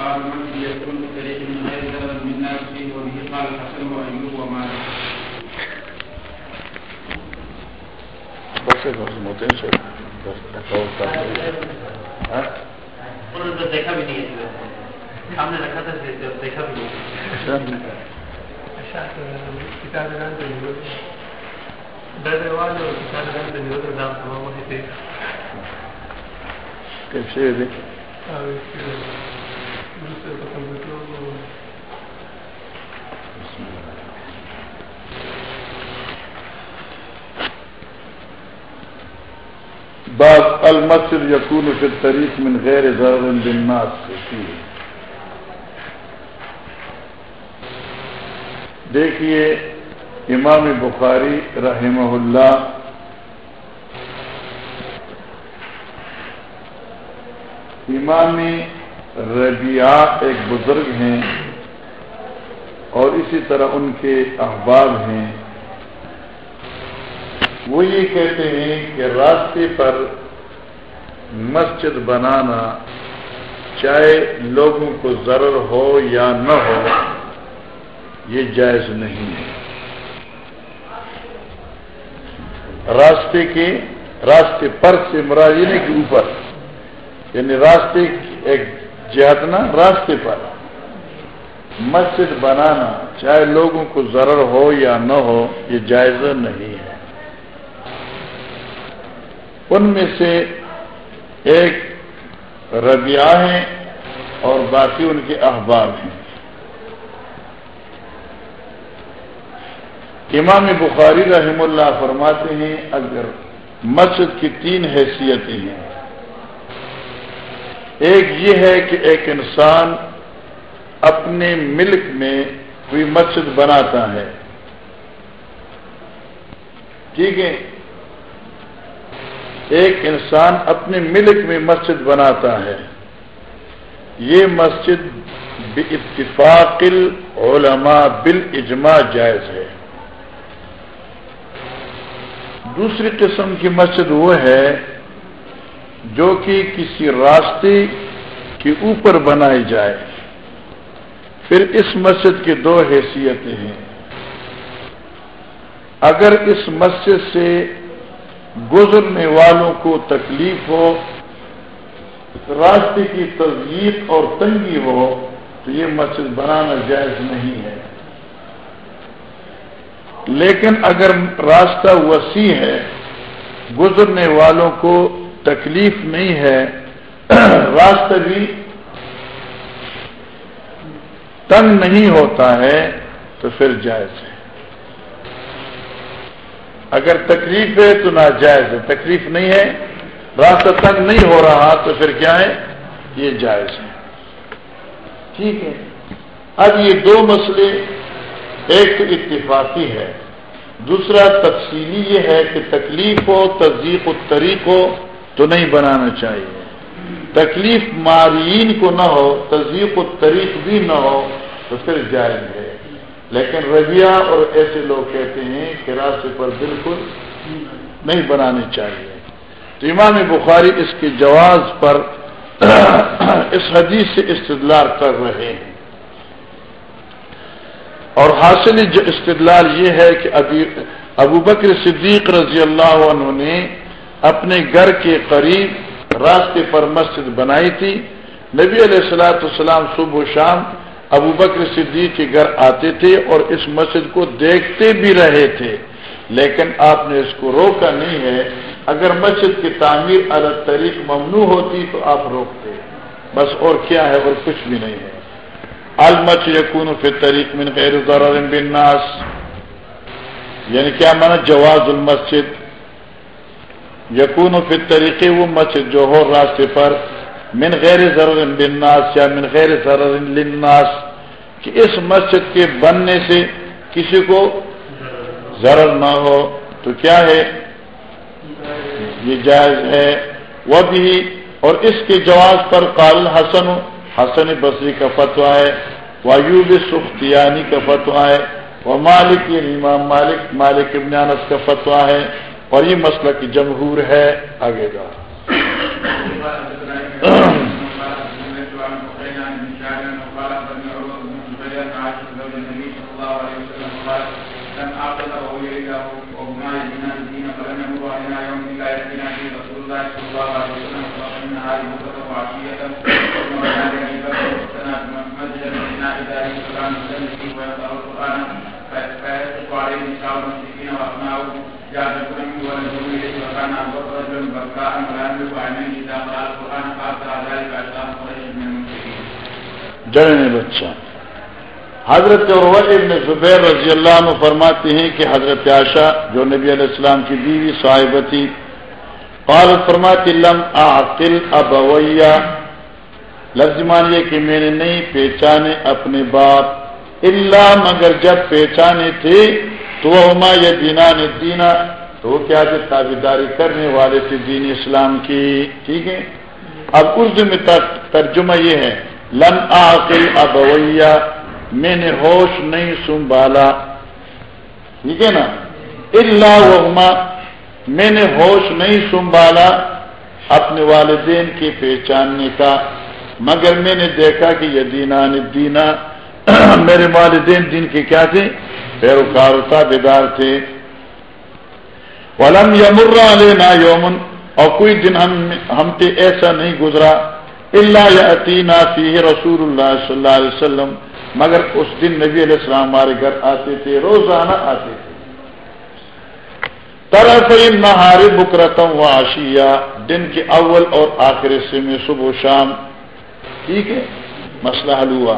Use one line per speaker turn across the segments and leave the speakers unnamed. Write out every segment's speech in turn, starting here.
قال من يكون بطريق من غير ضرر من الناس فيه وبه قال الحسن وايوب ومالك
موتين سو بس دکھاؤ ہاں
انہوں نے دیکھا بھی نہیں ہے سامنے رکھا تھا دیکھا بھی نہیں
اچھا
کتاب نام ته نیول دا دیوال او کتاب نام ته نیول دا په
بعض المچر یقون فی الطریق من غیر ضرر بالناس. ہوتی ہے دیکھیے امام بخاری رحمہ اللہ امام ربیع ایک بزرگ ہیں اور اسی طرح ان کے احباب ہیں۔ وہ یہ کہتے ہیں کہ راستے پر مسجد بنانا چاہے لوگوں کو ضرر ہو یا نہ ہو، یہ جائز نہیں ہے۔ راستے کے، راستے پر سے مراجنے کے اوپر یعنی راستے ایک جہت نا راستے پر۔ مسجد بنانا، چاہے لوگوں کو ضرر ہو یا نہ ہو، یہ جائز نہیں ہے۔ ان میں سے ایک ربیہ ہیں اور باقی ان کے احباب ہیں۔ امام بخاری رحم اللہ فرماتے ہیں، اگر مسجد کی تین حیثیتیں ہیں ایک یہ ہے کہ ایک انسان اپنے ملک میں کوئی مسجد بناتا ہے۔ ٹھیک ہے۔ ایک انسان اپنے ملک میں مسجد بناتا ہے۔ یہ مسجد اتفاق العلماء بالاجماع جائز ہے۔ دوسری قسم کی مسجد وہ ہے جو کہ کسی راستے کے اوپر بنائی جائے۔ پھر اس مسجد کی دو حیثیتیں ہیں۔ اگر اس مسجد سے گزرنے والوں کو تکلیف ہو، راستے کی تزیق اور تنگی ہو، تو یہ مسجد بنانا جائز نہیں ہے۔ لیکن اگر راستہ وسیع ہے، گزرنے والوں کو تکلیف نہیں ہے راستہ بھی تنگ نہیں ہوتا ہے، تو پھر جائز ہے۔ اگر تکلیف ہے تو ناجائز ہے، تکلیف نہیں ہے راستہ تنگ نہیں ہو رہا، تو پھر کیا ہے؟ یہ جائز ہے۔ ٹھیک ہے۔ اب یہ دو مسئلے، ایک تو اتفاقی ہے، دوسرا تفصیلی یہ ہے کہ تکلیف ہو، تصدیق و طریق ہو تو نہیں بنانا چاہیے۔ تکلیف مارین کو نہ ہو، تصدیق و طریق بھی نہ ہو، تو پھر جائز ہے۔ لیکن ربیہ اور ایسے لوگ کہتے ہیں کہ راستے پر بالکل نہیں بنانے چاہیے۔ تو امام بخاری اس کے جواز پر اس حدیث سے استدلال کر رہے ہیں۔ اور حاصل استدلال یہ ہے کہ ابو بکر صدیق رضی اللہ عنہ نے اپنے گھر کے قریب راستے پر مسجد بنائی تھی۔ نبی علیہ السلاۃ السلام صبح و شام ابو بکر صدیق کے گھر آتے تھے اور اس مسجد کو دیکھتے بھی رہے تھے۔ لیکن آپ نے اس کو روکا نہیں ہے۔ اگر مسجد کی تعمیر الگ طریق ممنوع ہوتی تو آپ روکتے۔ بس اور کیا ہے اور کچھ بھی نہیں ہے۔ المچ یقون فی طریق من غیر ضرر بالناس یعنی کیا مانا؟ جواز المسجد۔ یقون فی طریقے وہ مسجد جو ہو راستے پر، من غیر ضرر بالناس یا من غیر ضرر للناس، کہ اس مسجد کے بننے سے کسی کو ضرر نہ ہو۔ تو کیا ہے؟ یہ جائز ہے۔ وہ بھی اور اس کے جواز پر قال حسن حسن بصری کا فتویٰ ہے۔ وایوب سختیانی کا فتویٰ ہے۔ وہ مالک یعنی امام مالک مالک ابن انس کا فتویٰ ہے۔ اور یہ مسئلہ کی جمہور ہے آگے کا ويقرأ جا جڑنے بچہ۔ حضرت عروہ ابن زبیر رضی اللہ عنہ فرماتے ہیں کہ حضرت عائشہ، جو نبی علیہ السلام کی بیوی صاحب تھی، قالت فرماتی لم اعقل ابویا لفظ مانیے کہ میں نے نہیں پہچانے اپنے باپ اللہ مگر جب پہچانے تھے تو وہ یہ دینا نے دینا تو وہ کیا تھے تابیداری کرنے والے تھے دین اسلام کی، ٹھیک ہے؟ اب اردو میں ترجمہ یہ ہے، لم آقل ابویا میں نے ہوش نہیں سنبھالا۔ ٹھیک ہے نا؟ اللہ وما میں نے ہوش نہیں سنبھالا اپنے والدین کی پہچاننے کا۔ مگر میں نے دیکھا کہ یہ دینا نے دینا میرے والدین دین کے کیا تھے؟ پیروکار تھا بیدار تھے ولم یمر علینا یومن، اور کوئی دن ہم ہم پہ ایسا نہیں گزرا اللہ یتینا فی رسول اللہ صلی اللہ علیہ وسلم، مگر اس دن نبی علیہ السلام ہمارے گھر آتے تھے، روزانہ آتے تھے. طرف نہارے بکرتم و آشیا دن کے اول اور آخر سے میں صبح و شام. ٹھیک ہے؟ مسئلہ حل ہوا.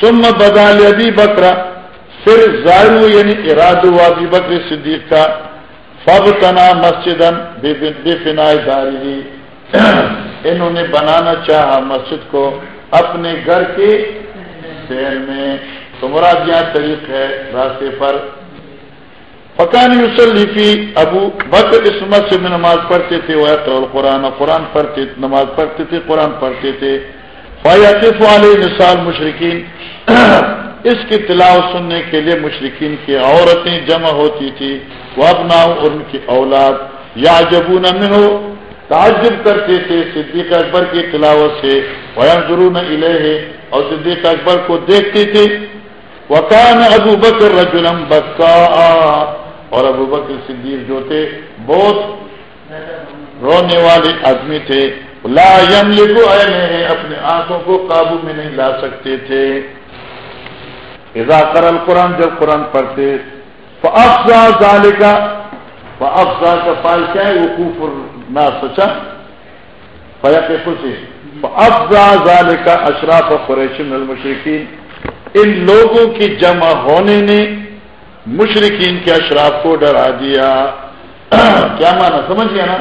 سم بدال ابھی بکرا پھر ظاہر یعنی اراد ہوا ابھی بکر صدیق کا فب تنا مسجد بے داری۔ انہوں نے بنانا چاہا مسجد کو اپنے گھر کے شہر میں۔ تو مراد یہاں طریق ہے راستے پر۔ فقان یوسلیفی ابو بکر اس مسجد میں نماز پڑھتے تھے، وہ قرآن قرآن پڑھتے نماز پڑھتے تھے، قرآن پڑھتے تھے۔ فیاقف والے نثال مشرقین اس کی تلاؤ سننے کے لیے مشرقین کی عورتیں جمع ہوتی تھی، وہ اپنا ان کی اولاد یا جبو ہو تعجب کرتے تھے صدیق اکبر کی تلاوت سے ویم ضرور الہ اور صدیق اکبر کو دیکھتے تھے۔ وکان ابو بکر رجلم بکا اور ابو بکر صدیق جو تھے، بہت رونے والے آدمی تھے۔ لا یم لکھو اپنے آنکھوں کو قابو میں نہیں لا سکتے تھے۔ اذا کرل قرآن جب قرآن پڑھتے افزا ظال کا افزا کا پال کیا ہے؟ وقوف نہ سچا فیق خوشی افزا ظال کا اشراف قریش المشرقین ان لوگوں کی جمع ہونے نے مشرقین کے اشراف کو ڈرا دیا۔ کیا مانا سمجھ گیا نا؟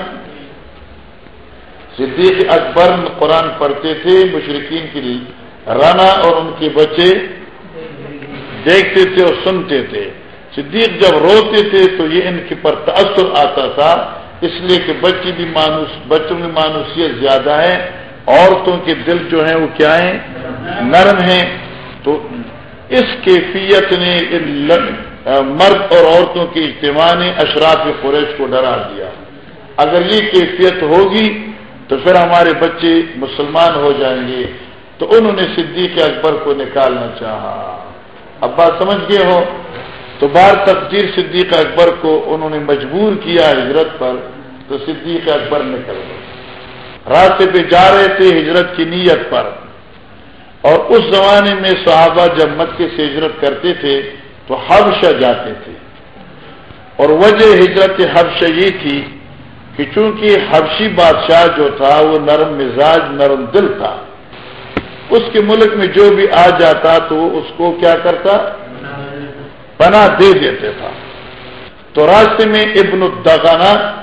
صدیق اکبر قرآن پڑھتے تھے مشرقین کی رانا اور ان کے بچے دیکھتے تھے اور سنتے تھے۔ صدیق جب روتے تھے تو یہ ان کے پر تاثر آتا تھا۔ اس لیے کہ بچی بھی مانوس، بچوں میں مانوسیت زیادہ ہے۔ عورتوں کے دل جو ہیں وہ کیا ہیں؟ نرم ہیں۔ تو اس کیفیت نے مرد اور عورتوں کے اجتماع نے اشراف قریش کو ڈرا دیا۔ اگر یہ کیفیت ہوگی تو پھر ہمارے بچے مسلمان ہو جائیں گے۔ تو انہوں نے صدیق اکبر کو نکالنا چاہا۔ اب بات سمجھ گئے ہو۔ تو بار تقدیر صدیق اکبر کو انہوں نے مجبور کیا ہجرت پر، تو صدیق اکبر نکل گئے۔ راستے پہ جا رہے تھے ہجرت کی نیت پر۔ اور اس زمانے میں صحابہ جب مکے سے ہجرت کرتے تھے، تو حبشہ جاتے تھے۔ اور وجہ ہجرت حبشہ یہ تھی کہ چونکہ حبشی بادشاہ جو تھا، وہ نرم مزاج، نرم دل تھا۔ اس کے ملک میں جو بھی آ جاتا تو اس کو کیا کرتا؟ پناہ دے دیتے تھا۔ تو راستے میں ابن الدغنا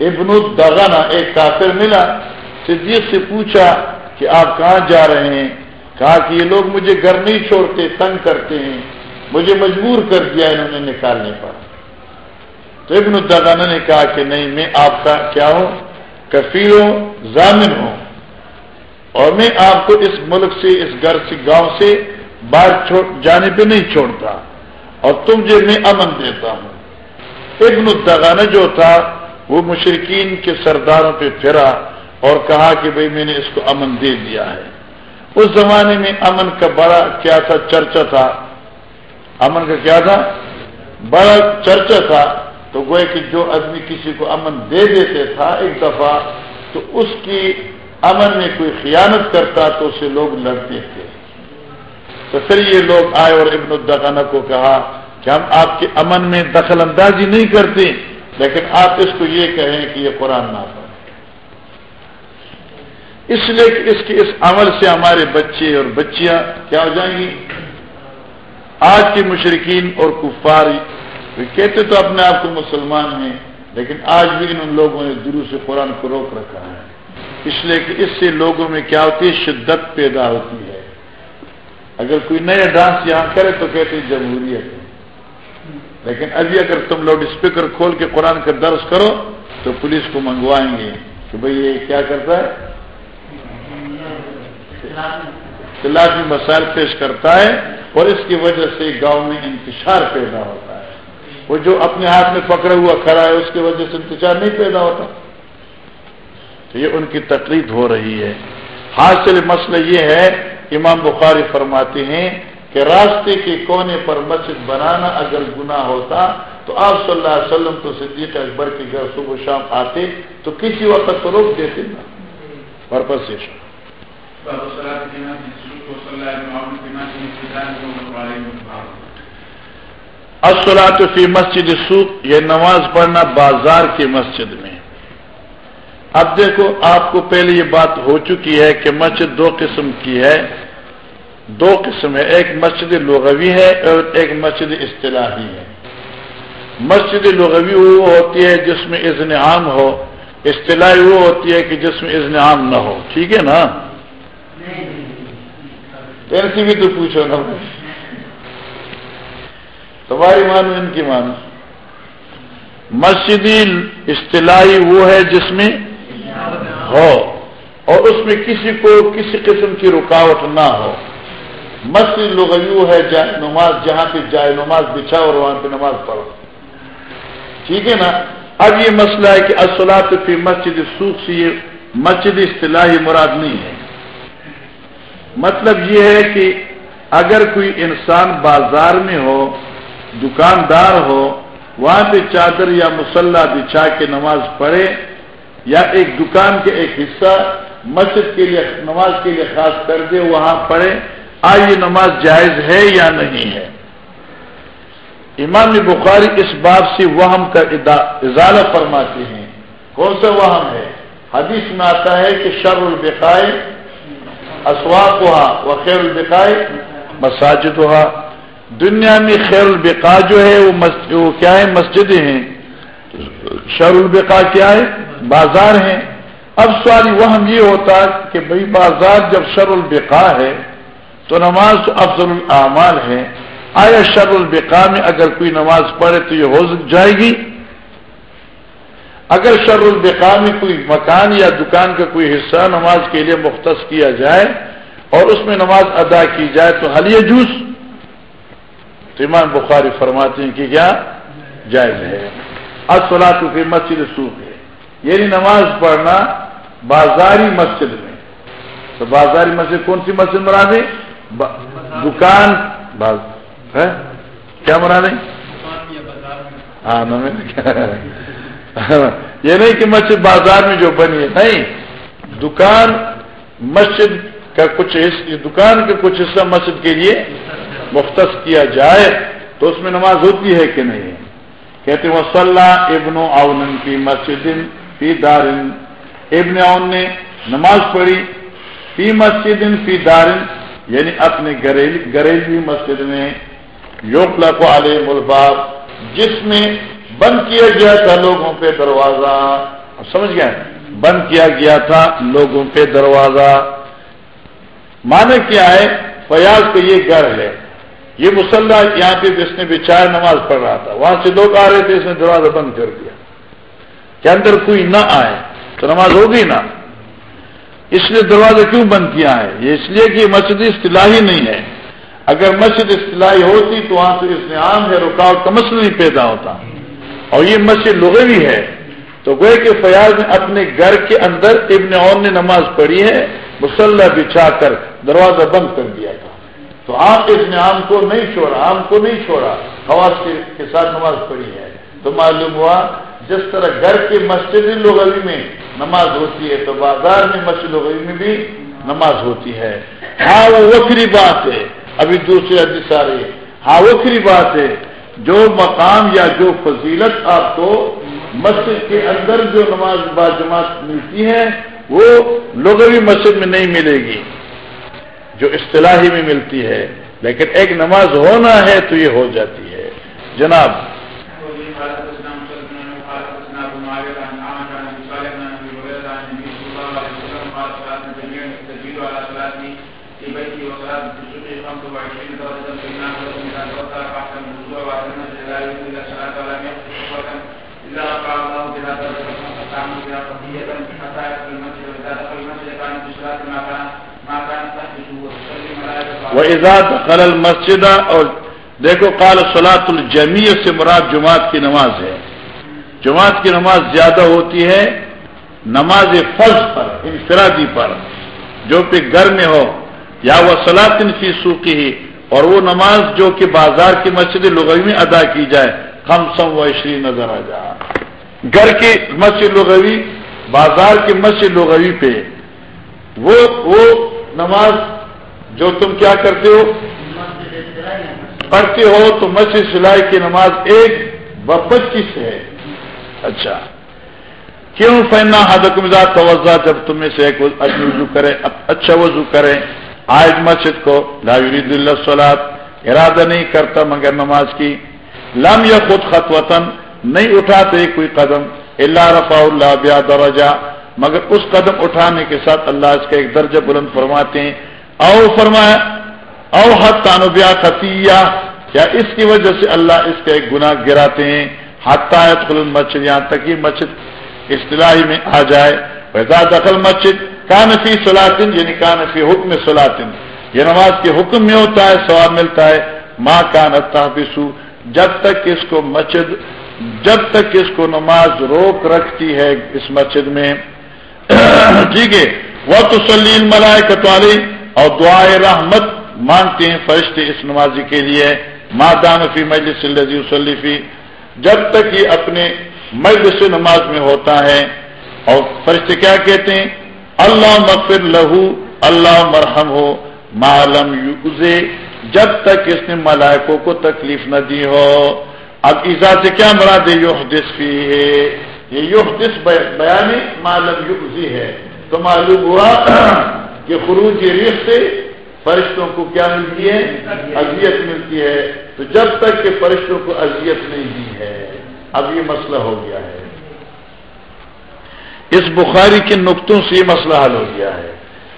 ابن الدغنا ایک کافر ملا۔ صدیق سے پوچھا کہ آپ کہاں جا رہے ہیں؟ کہا کہ یہ لوگ مجھے گھر نہیں چھوڑتے، تنگ کرتے ہیں۔ مجھے مجبور کر دیا انہوں نے نکالنے پر۔ تو ابن الدغنا نے کہا کہ نہیں، میں آپ کا کیا ہوں؟ کفیل ہوں، ضامن ہوں۔ اور میں آپ کو اس ملک سے، اس گھر سے، گاؤں سے باہر جانے پہ نہیں چھوڑتا۔ اور تم جو میں امن دیتا ہوں۔ ابن الدغانہ جو تھا، وہ مشرقین کے سرداروں پہ پھرا اور کہا کہ بھئی میں نے اس کو امن دے دیا ہے۔ اس زمانے میں امن کا بڑا کیا تھا، چرچا تھا۔ امن کا کیا تھا؟ بڑا چرچا تھا۔ تو گوئے کہ جو آدمی کسی کو امن دے دیتے تھا ایک دفعہ، تو اس کی امن میں کوئی خیانت کرتا تو اسے لوگ لڑتے تھے۔ تو پھر یہ لوگ آئے اور ابن الدغانہ کو کہا کہ ہم آپ کے امن میں دخل اندازی نہیں کرتے، لیکن آپ اس کو یہ کہیں کہ یہ قرآن نہ پڑھیں اس لیے کہ اس کے اس عمل سے ہمارے بچے اور بچیاں کیا ہو جائیں گی؟ آج کے مشرقین اور کفار کہتے تو اپنے آپ کو مسلمان ہیں، لیکن آج بھی ان لوگوں نے درو سے قرآن کو روک رکھا ہے۔ اس لیے کہ اس سے لوگوں میں کیا ہوتی ہے؟ شدت پیدا ہوتی ہے۔ اگر کوئی نیا ڈانس یہاں کرے تو کہتے ہیں جمہوریت۔ لیکن ابھی اگر تم لاؤڈ اسپیکر کھول کے قرآن کا درس کرو تو پولیس کو منگوائیں گے کہ بھئی یہ کیا کرتا ہے؟ اختلافی مسائل پیش کرتا ہے اور اس کی وجہ سے گاؤں میں انتشار پیدا ہوتا ہے۔ وہ جو اپنے ہاتھ میں پکڑا ہوا کھڑا ہے، اس کی وجہ سے انتشار نہیں پیدا ہوتا۔ تو یہ ان کی تقریب ہو رہی ہے۔ حاصل مسئلہ یہ ہے امام بخاری فرماتے ہیں کہ راستے کے کونے پر مسجد بنانا اگر گناہ ہوتا تو آپ صلی اللہ علیہ وسلم تو صدیق اکبر کے گھر صبح شام آتے تو کسی وقت تو روک دیتے نا۔ پرپز سے اصلاۃ فی مسجد سوق یہ نماز پڑھنا بازار کی مسجد میں۔ اب دیکھو، آپ کو پہلے یہ بات ہو چکی ہے کہ مسجد دو قسم کی ہے۔ دو قسم ہے، ایک مسجد لغوی ہے اور ایک مسجد اصطلاحی ہے۔ مسجد لغوی وہ ہوتی ہے جس میں اذن عام ہو، اصطلاحی وہ ہوتی ہے کہ جس میں اذن عام نہ ہو۔ ٹھیک ہے نا؟ ایسی بھی تو پوچھو نا۔ تمہاری مانو، ان کی مانو۔ مسجد اصطلاحی وہ ہے جس میں ہو اور اس میں کسی کو کسی قسم کی رکاوٹ نہ ہو۔ مسجد لغیو ہے، جائے نماز، جہاں پہ جائے نماز بچھا اور وہاں پہ نماز پڑھو۔ ٹھیک ہے نا؟ اب یہ مسئلہ ہے کہ اصلاط فی مسجد سوکھ سے یہ مسجد اصطلاحی مراد نہیں ہے۔ مطلب یہ ہے کہ اگر کوئی انسان بازار میں ہو، دکاندار ہو، وہاں پہ چادر یا مسلح بچھا کے نماز پڑھے یا ایک دکان کے ایک حصہ مسجد کے لیے، نماز کے لیے خاص کر دے وہاں پڑھے آئیے نماز جائز ہے یا نہیں ہے؟ امام بخاری اس بات سے وہم کا اضالہ فرماتے ہیں۔ کون سا وہم ہے؟ حدیث میں آتا ہے کہ شر البقائے اسواق ہوا و خیر البقائے مساجد ہوا دنیا میں خیر البقاء جو ہے وہ کیا ہے؟ مسجدیں ہیں۔ شر البقاء کیا ہے؟ بازار ہیں۔ اب سوال وہم یہ ہوتا کہ بھائی بازار جب شر البقاء ہے، تو نماز تو افضل الاعمال ہے آیا شر البقاع میں اگر کوئی نماز پڑھے تو یہ ہو جائے گی؟ اگر شر البقاع میں کوئی مکان یا دکان کا کوئی حصہ نماز کے لیے مختص کیا جائے اور اس میں نماز ادا کی جائے تو حلیہ جوس تو ایمان بخاری فرماتے ہیں کہ کیا؟ جائز ہے۔ اصلاح کی مسجد سوکھ یعنی نماز پڑھنا بازاری مسجد میں۔ تو بازاری مسجد کون سی مسجد مراد ہے؟ دکان باز ہے؟ کیا مراد ہے؟ ہاں یہ نہیں کہ مسجد بازار میں جو بنی ہے، نہیں۔ دکان مسجد کا کچھ دکان کا کچھ حصہ مسجد کے لیے مختص کیا جائے تو اس میں نماز ہوتی ہے کہ نہیں؟ کہتے وہ صلاح ابن اون کی مسجد فی دارن ابن اون نے نماز پڑھی فی مسجد فی دارن یعنی اپنے گریلوی مسجد میں یوکلا کو علیہ ملباب جس میں بند کیا گیا تھا لوگوں پہ دروازہ۔ سمجھ گیا بند کیا گیا تھا لوگوں پہ دروازہ۔ مانے کیا ہے؟ فیاض کا یہ گھر ہے۔ یہ مسلح یہاں پہ جس نے بچائے نماز پڑھ رہا تھا۔ وہاں سے لوگ آ رہے تھے، اس نے دروازہ بند کر دیا۔ کہ اندر کوئی نہ آئے تو نماز ہوگی نا۔ اس لیے دروازہ کیوں بند کیا ہے؟ یہ اس لیے کہ مسجد اصطلاحی نہیں ہے۔ اگر مسجد اصطلاحی ہوتی تو وہاں سے اس نے عام ہے، رکاوٹ کا مسئلہ نہیں پیدا ہوتا۔ اور یہ مسجد لغوی ہے۔ تو گوئے کہ فیاض نے اپنے گھر کے اندر ابن اور نے نماز پڑھی ہے مسلح بچھا کر دروازہ بند کر دیا تھا۔ تو آپ اس نے عام کو نہیں چھوڑا، عام کو نہیں چھوڑا، خواص کے ساتھ نماز پڑھی ہے۔ تو معلوم ہوا جس طرح گھر کی مسجد لغوی میں نماز ہوتی ہے تو بازار میں مسجد لغوی میں بھی نماز ہوتی ہے۔ ہاں وہ وکری بات ہے۔ ابھی دوسری حدیث آ رہی ہے۔ ہاں وکری بات ہے۔ جو مقام یا جو فضیلت آپ کو مسجد کے اندر جو نماز با جماعت ملتی ہے، وہ لغوی مسجد میں نہیں ملے گی۔ جو اصطلاحی میں ملتی ہے۔ لیکن ایک نماز ہونا ہے تو یہ ہو جاتی ہے۔ جناب وہ ایزاد خلل مسجد اور دیکھو قال سلاۃ الجمی سے مراد جماعت کی نماز ہے۔ جماعت کی نماز زیادہ ہوتی ہے نماز فرض پر، انفرادی پر۔ جو کہ گھر میں ہو، یا وہ سلاطن فی سوکی ہی اور وہ نماز جو کہ بازار کی مسجد لغوی میں ادا کی جائے۔ کم سم و عشری نظر آ جا گھر کی مسجد لغوی، بازار کی مسجد لغوی پہ وہ وہ نماز جو تم کیا کرتے ہو؟ پڑھتے ہو تو مسجد سلائی کی نماز ایک و پچیس ہے۔ اچھا۔ کیوں؟ فینا حدق مزاج توجہ جب تم میں سے ایک وضو کرے اچھا وضو کرے اچھا آج مسجد کو لا یرید اللہ سلاد ارادہ نہیں کرتا مگر نماز کی۔ لم یا خود خط وطن نہیں اٹھاتے کوئی قدم۔ اللہ رفا اللہ بیا درجہ۔ مگر اس قدم اٹھانے کے ساتھ اللہ اس کا ایک درجہ بلند فرماتے ہیں۔ او فرمایا، او حد تانوبیا خطیہ کیا اس کی وجہ سے اللہ اس کا ایک گناہ گراتے ہیں؟ حتایت خل مسجد یہاں تک یہ مسجد اصطلاحی میں آ جائے۔ ویزا دخل مسجد کانفی سلاطن یعنی کانفی حکم سلاطن یہ نماز کے حکم میں ہوتا ہے سواب ملتا ہے۔ ماں کان تحفظ جب تک اس کو مسجد، جب تک اس کو نماز روک رکھتی ہے اس مسجد میں۔ ٹھیک ہے۔ وہ تو سلیل ملائے کتوالی اور دعائے رحمت مانگتے ہیں فرشتے اس نمازی کے لیے مادام فی مجلس وسلفی جب تک یہ اپنے مجلس نماز میں ہوتا ہے۔ اور فرشتے کیا کہتے ہیں؟ اللہ مغفر لہو، اللہ مرحم ہو۔ معلوم یوزے جب تک اس نے ملائکوں کو تکلیف نہ دی ہو۔ اب ایزا سے کیا مراد یوحدث فی ہے یہ یوحدث بیان معلوم یوزی ہے۔ تو معلوم ہوا کہ خروج ریخ سے فرشتوں کو کیا ملتی ہے؟ اذیت ملتی ہے۔ تو جب تک کہ فرشتوں کو اذیت نہیں دی ہے، اب یہ مسئلہ ہو گیا ہے۔ اس بخاری کے نقطوں سے یہ مسئلہ حل ہو گیا ہے۔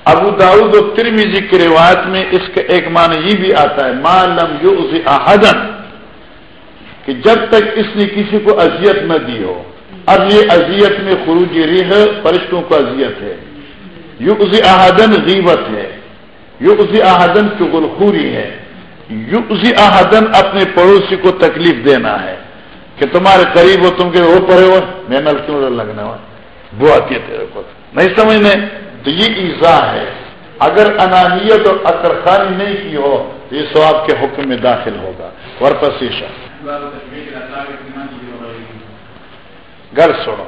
ابو داود و ترمیزی کی روایت میں اس کا ایک معنی یہ بھی آتا ہے، ما لم یو احدن کہ جب تک اس نے کسی کو اذیت نہ دی ہو، اب یہ اذیت میں خروج ریح فرشتوں کو اذیت ہے۔ یوزی احدن غیبت ہے یوزی احدن کی غلخوری ہے یوزی احدن اپنے پڑوسی کو تکلیف دینا ہے کہ تمہارے قریب ہو تم کے وہ پڑے ہو میں نل کیوں لگنے ہوا وہ آتی ہے تیرے کو۔ نہیں سمجھنے تو یہ ایزا ہے۔ اگر انانیت اور اکر خانی نہیں کی ہو تو یہ سواب کے حکم میں داخل ہوگا۔ ورپسیشا گھر سنو۔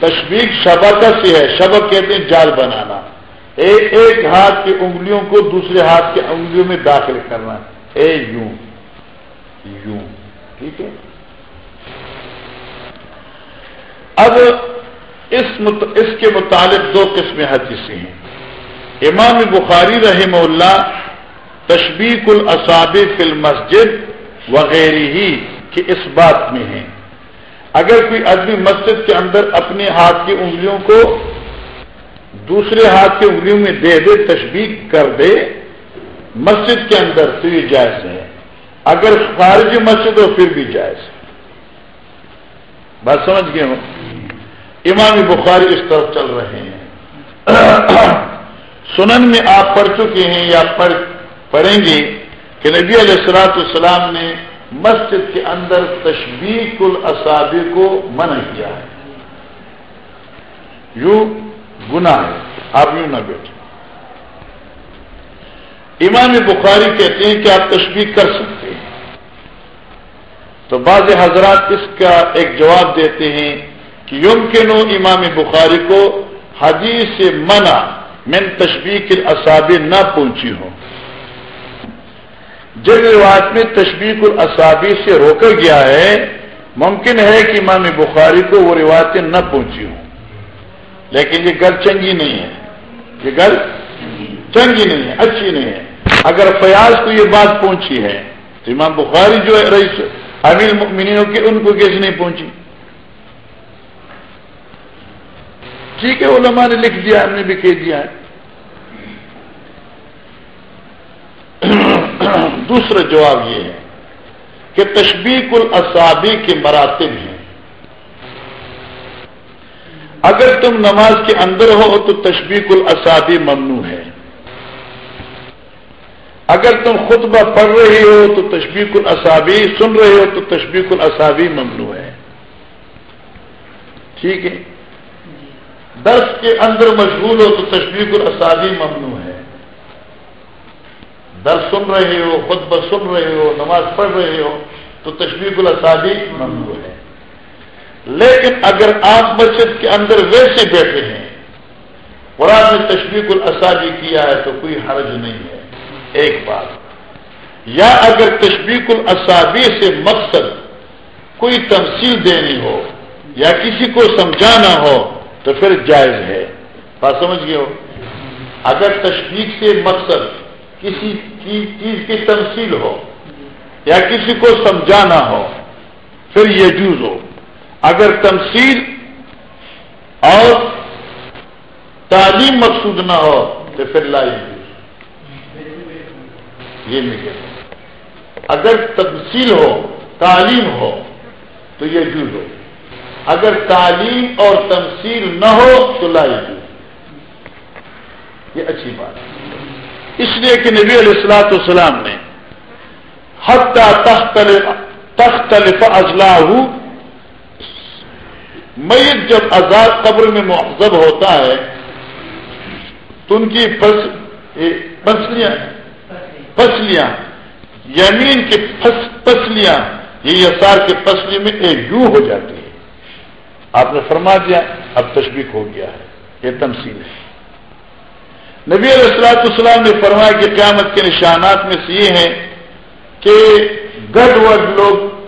تشبیق شبکت سے ہے شبک کہتے ہیں جال بنانا۔ ایک ایک ہاتھ کی انگلیوں کو دوسرے ہاتھ کی انگلیوں میں داخل کرنا۔ اے، یوں۔ یوں۔ ٹھیک ہے؟ اب اس مت... اس کے متعلق دو قسمیں حدیثیں ہیں۔ امام بخاری رحم اللہ تشبیق الصاب فی المسجد وغیرہ ہی کہ اس بات میں ہیں۔ اگر کوئی آدمی مسجد کے اندر اپنے ہاتھ کی انگلیوں کو دوسرے ہاتھ کی انگلیوں میں دے دے، تشبیق کر دے، مسجد کے اندر تو یہ جائز ہے۔ اگر خارجی مسجد ہو، پھر بھی جائز بات سمجھ گئے ہوں امام بخاری اس طرف چل رہے ہیں۔ سنن میں آپ پڑھ چکے ہیں یا پڑھ پڑھیں گے کہ نبی علیہ السلاط السلام نے مسجد کے اندر تشبیق الصابی کو منع کیا ہے۔ یوں گنا ہے۔ آپ یوں نہ بیٹھے امام بخاری کہتے ہیں کہ آپ تشبیق کر سکتے ہیں۔ تو بعض حضرات اس کا ایک جواب دیتے ہیں کہ یمکن امام بخاری کو حدیث سے منع من تشبیح کے اصابے نہ پہنچی ہو۔ جب روایت میں تشبیق الاصابی سے روکا گیا ہے، ممکن ہے کہ امام بخاری کو وہ روایتیں نہ پہنچی ہوں۔ لیکن یہ گل چنگی نہیں ہے۔ یہ گل چنگی نہیں ہے، اچھی نہیں ہے۔ اگر فیاض کو یہ بات پہنچی ہے، تو امام بخاری جو ہے، رئیس امیر مؤمنینوں کے، ان کو کیسے نہیں پہنچی؟ ٹھیک ہے، علماء نے لکھ دیا، ہم نے بھی کہہ دیا۔ ہے دوسرا جواب یہ ہے کہ تشبیق الاصابی کے مراتب ہیں۔ اگر تم نماز کے اندر ہو تو تشبیق الاصابی ممنوع ہے۔ اگر تم خطبہ پڑھ رہے ہو تو تشبیق الاصابی سن رہے ہو تو تشبیق الاصابی ممنوع ہے۔ ٹھیک ہے؟ درس کے اندر مشغول ہو تو تشبیق الاصابی ممنوع ہے۔ در سن رہے ہو خود بس سن رہے ہو، نماز پڑھ رہے ہو، تو تشبیق الاسادی ممنوع ہے۔ لیکن اگر آپ مسجد کے اندر ویسے بیٹھے ہیں، قرآن نے تشبیق الاسادی کیا ہے تو کوئی حرج نہیں ہے۔ ایک بات، یا اگر تشبیق الاسادی سے مقصد کوئی تفصیل دینی ہو یا کسی کو سمجھانا ہو تو پھر جائز ہے۔ بات سمجھ گئے ہو؟ اگر تشبیق سے مقصد کسی چیز کی تمثیل ہو یا کسی کو سمجھانا ہو، پھر یہ جوز ہو۔ اگر تمثیل اور تعلیم مقصود نہ ہو، تو پھر لائی یہ نہیں کہتا اگر تمثیل ہو، تعلیم ہو، تو یہ جوز ہو۔ اگر تعلیم اور تمثیل نہ ہو، تو لائی یہ اچھی بات ہے۔ اس لیے کہ نبی علیہ السلاۃ السلام نے تختلف اضلاع میت جب آزاد قبر میں معذب ہوتا ہے، تو ان کی پسلیاں پسلیاں، یمین کی پسلیاں، یہ یسار کے پسلی میں ایک یوں ہو جاتی ہے آپ نے فرما دیا، اب تشبیق ہو گیا ہے، یہ تمثیل ہے۔ نبی علیہ السلاط السلام نے فرمایا کہ قیامت کے نشانات میں سے یہ ہیں کہ گڈ وڈ لوگ،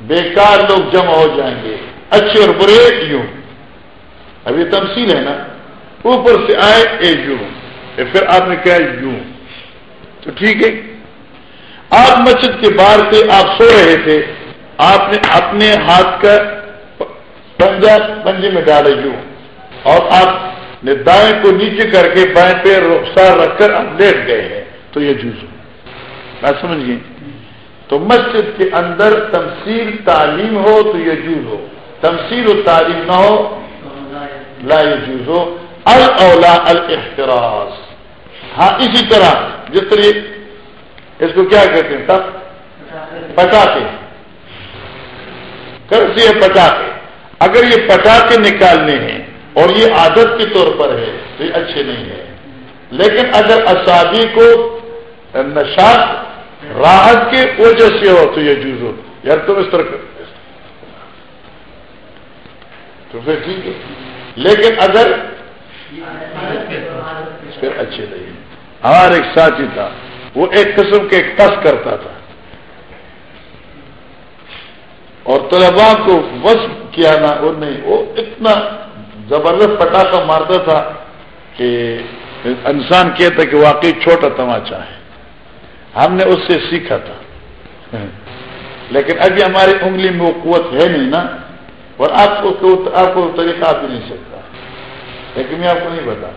بیکار لوگ جمع ہو جائیں گے، اچھے اور برے یوں۔ ابھی تمثیل ہے نا، اوپر سے آئے، اے یوں۔ پھر آپ نے کہا یوں۔ تو ٹھیک ہے۔ آپ مسجد کے باہر سے آپ سو رہے تھے، آپ نے اپنے ہاتھ کا پنجا پنجے میں ڈالے یوں۔ اور آپ نے دائیں کو نیچے کر کے بائیں پہ رخسار رکھ کر ہم لیٹ گئے ہیں۔ تو یہ جوز ہو بات سمجھیے؟ تو مسجد کے اندر تمثیل تعلیم ہو تو یہ جوز ہو۔ تمثیل و تعلیم نہ ہو لا یہ ہو۔ الا الاحتراز ہاں اسی طرح جس طرح اس کو کیا کہتے ہیں؟ تب پٹاخے۔ کرسی ہے پٹاخے۔ اگر یہ پٹاخے نکالنے ہیں اور یہ عادت کے طور پر ہے، تو یہ اچھے نہیں ہے لیکن اگر اسادی کو نشاط، راحت کی وجہ سے ہو، تو یہ جوز ہو یار تم اس طرح تو پھر ٹھیک ہے۔ لیکن اگر پھر اچھے نہیں ہمارا ایک ساتھی تھا، وہ ایک قسم کے کس کرتا تھا۔ اور طلبا کو وصف کیا نا، وہ نہیں، وہ اتنا زبردست پٹاخہ مارتا تھا کہ انسان کہتا کہ واقعی چھوٹا تماچا ہے۔ ہم نے اس سے سیکھا تھا۔ لیکن ابھی ہماری انگلی میں وہ قوت ہے نہیں نا۔ اور آپ کو آپ کو طریقہ بھی نہیں سکتا۔ لیکن میں آپ کو نہیں بتا۔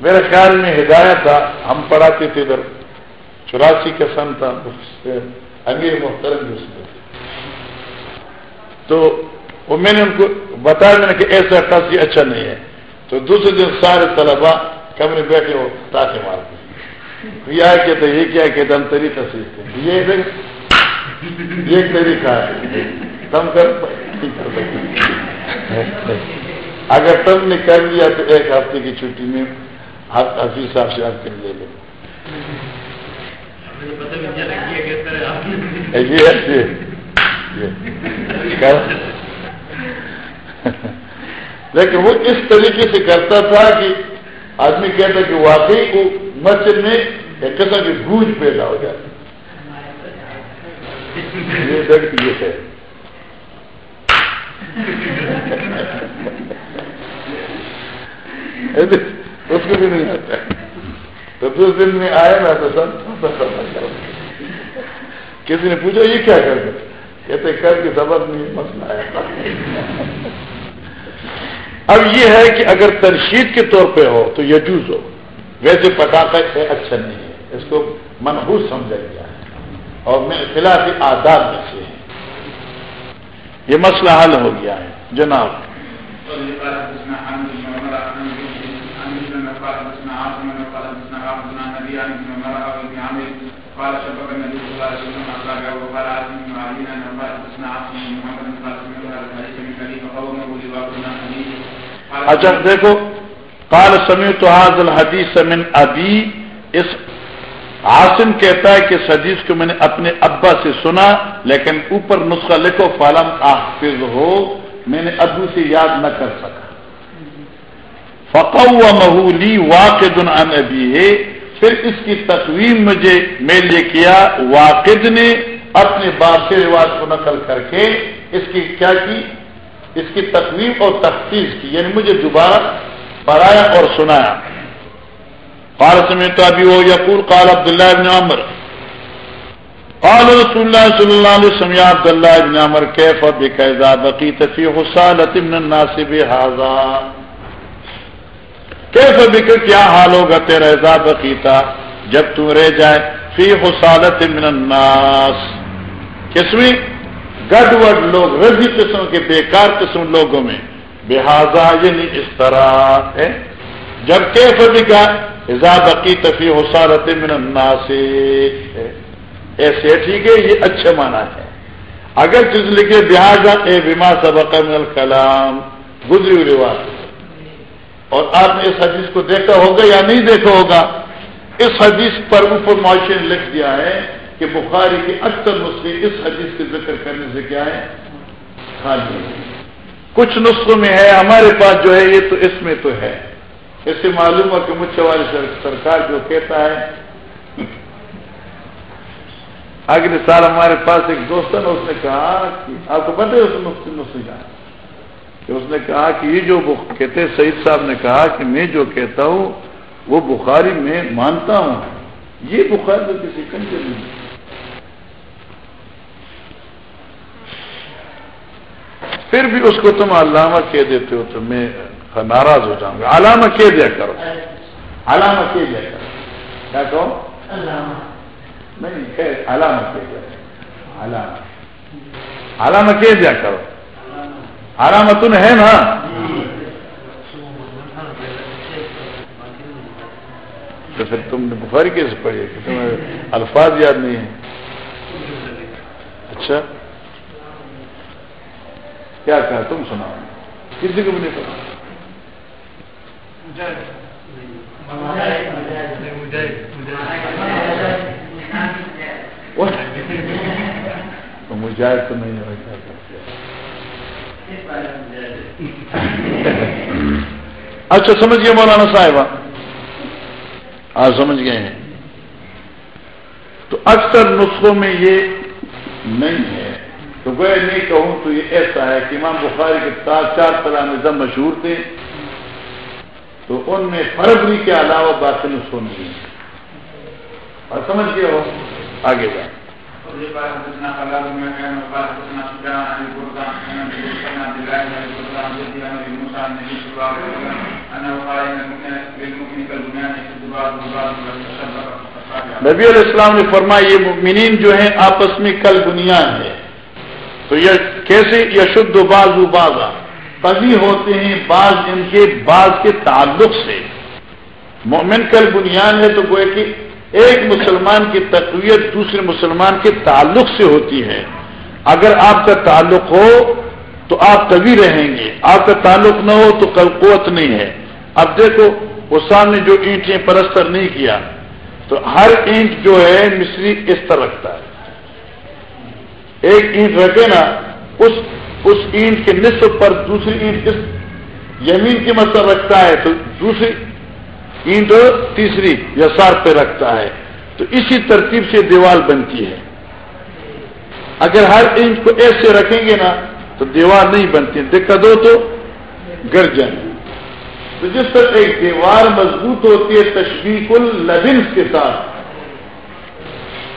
میرے خیال میں ہدایت تھا۔ ہم پڑھاتے تھے ادھر۔ چوراسی کا سن تھا امیر محترم اس میں۔ تو وہ میں نے ان کو بتایا میں نے کہ ایسا ٹس یہ اچھا نہیں ہے۔ تو دوسرے دن سارے طلبا کمرے بیٹھے وہ تاکے مارتے یہ کہتے یہ کیا کہتے ہم طریقہ سیکھتے یہ ایک طریقہ ہے۔ تم کر اگر تم نے کر لیا تو ایک ہفتے کی چھٹی میں حفیظ صاحب سے آپ کے لے لیں۔ یہ لیکن وہ اس طریقے سے کرتا تھا کہ آدمی کہتا کہ واقعی کو مسجد میں ایک قسم کی گونج پیدا ہو جاتی یہ یہ ہے اس کو بھی نہیں آتا تو دو دن میں آئے نا تو سب کسی نے پوچھا یہ کیا کر کے کہتے کر کے سبق نہیں، مسئلہ آیا اب یہ ہے کہ اگر تنشید کے طور پہ ہو تو یجوز ہو۔ ویسے پٹاخہ سے اچھا نہیں ہے۔ اس کو منحوس سمجھا گیا ہے۔ اور میں خلاف آداب میں سے ہے یہ مسئلہ حل ہو گیا ہے۔ جناب۔ اچھا دیکھو کال سمی تو حاضل حدیث من ابھی اس عاصم کہتا ہے کہ اس حدیث کو میں نے اپنے ابا سے سنا لیکن اوپر نسخہ لکھو فالم آفز ہو میں نے ابو سے یاد نہ کر سکا۔ فقو و محولی واقد ان ابھی ہے پھر اس کی تقویم مجھے میں یہ کیا، واقد نے اپنے باپ سے رواج کو نقل کر کے اس کی کیا کی؟ اس کی تقویم اور تفتیش کی یعنی مجھے دوبارہ پڑھایا اور سنایا۔ قال سمعت ابي وهو يقول قال عبد الله بن عمر۔ قال رسول الله صلى الله عليه وسلم يا عبد عمر كيف بك اذا بقيت من الناس بهذا؟ كيف بك کیا حال ہوگا تیرا اذا بقيتا جب تو رہ جائے، فی حصالت من الناس۔ کس میں؟ گڈ وڈ لوگ رضی قسم کے، بیکار قسم لوگوں میں۔ بحاظا یعنی اس طرح ہے جب کیف بھی کا بقی تفی حسارت من الناس۔ ایسے ٹھیک ہے، یہ اچھا مانا ہے۔ اگر چیز لکھے، لہٰذا اے بیما سبق من الکلام، گزری ہوئی بات اور آپ نے اس حدیث کو دیکھا ہوگا یا نہیں دیکھا ہوگا؟ اس حدیث پر اوپر معاشرے نے لکھ دیا ہے کہ بخاری کے اکثر نسخے اس حدیث کے ذکر کرنے سے کیا ہے؟ خالی کچھ نسخوں میں ہے، ہمارے پاس جو ہے، یہ تو اس میں تو ہے۔ اس سے معلوم ہے کہ مجھ والی سرکار جو کہتا ہے اگلے سال ہمارے پاس ایک دوست ہے، اس نے کہا کہ آپ کو پتہ ہے اس نسخے کا؟ کہ اس نے کہا کہ یہ جو کہتے سعید صاحب نے کہا کہ میں جو کہتا ہوں وہ بخاری میں مانتا ہوں۔ یہ بخاری تو کسی کنجر نہیں پھر بھی اس کو تم علامہ کہہ دیتے ہو تو میں ناراض ہو جاؤں گا۔ علامہ کہہ دیا کرو۔ علامہ کہہ دیا کرو۔ کیا کہو؟ نہیں علامہ کہہ دیا علامہ۔ علامہ کہہ دیا کرو۔ علامہ ہے نا؟ تو پھر تم نے بخاری کیسے پڑھی کہ تمہیں الفاظ یاد نہیں ہے اچھا۔ کیا کہا تم سنا کسی کو بھی نہیں پتا مجاہد تو نہیں ہے اچھا سمجھ گئے مولانا صاحبہ؟ آج سمجھ گئے ہیں۔ تو اکثر نسخوں میں یہ نہیں ہے۔ تو گویا نہیں کہوں تو یہ ایسا ہے کہ امام بخاری کے چار طرح نظم مشہور تھے۔ تو ان میں فرق نہیں کے علاوہ باتیں نسخوں نہیں اور سمجھ گئے ہو؟ آگے جائیں نبی علیہ السلام نے فرمایا یہ مؤمنین جو ہیں آپس میں کل بنیاد ہے تو یہ کیسے یہ شد بازو بازا تبھی ہوتے ہیں بعض ان کے بعض کے تعلق سے مومن کل بنیاد ہے تو گوئے کہ ایک مسلمان کی تقویت دوسرے مسلمان کے تعلق سے ہوتی ہے۔ اگر آپ کا تعلق ہو تو آپ کبھی رہیں گے۔ آپ کا تعلق نہ ہو تو کل قوت نہیں ہے۔ اب دیکھو، وہ سامنے جو اینٹیں پرستر نہیں کیا، تو ہر اینٹ جو ہے مصری اس طرح رکھتا ہے۔ ایک اینٹ رکھے نا، اس اس اینٹ کے نصف پر دوسری اینٹ اس یمین کی مسئلہ رکھتا ہے، تو دوسری اینٹ تیسری یسار پہ رکھتا ہے۔ تو اسی ترتیب سے دیوار بنتی ہے۔ اگر ہر اینٹ کو ایسے رکھیں گے نا، تو دیوار نہیں بنتی۔ دقت ہو تو، گرجن۔ تو جس طرح ایک دیوار مضبوط ہوتی ہے تشریق البنس کے ساتھ۔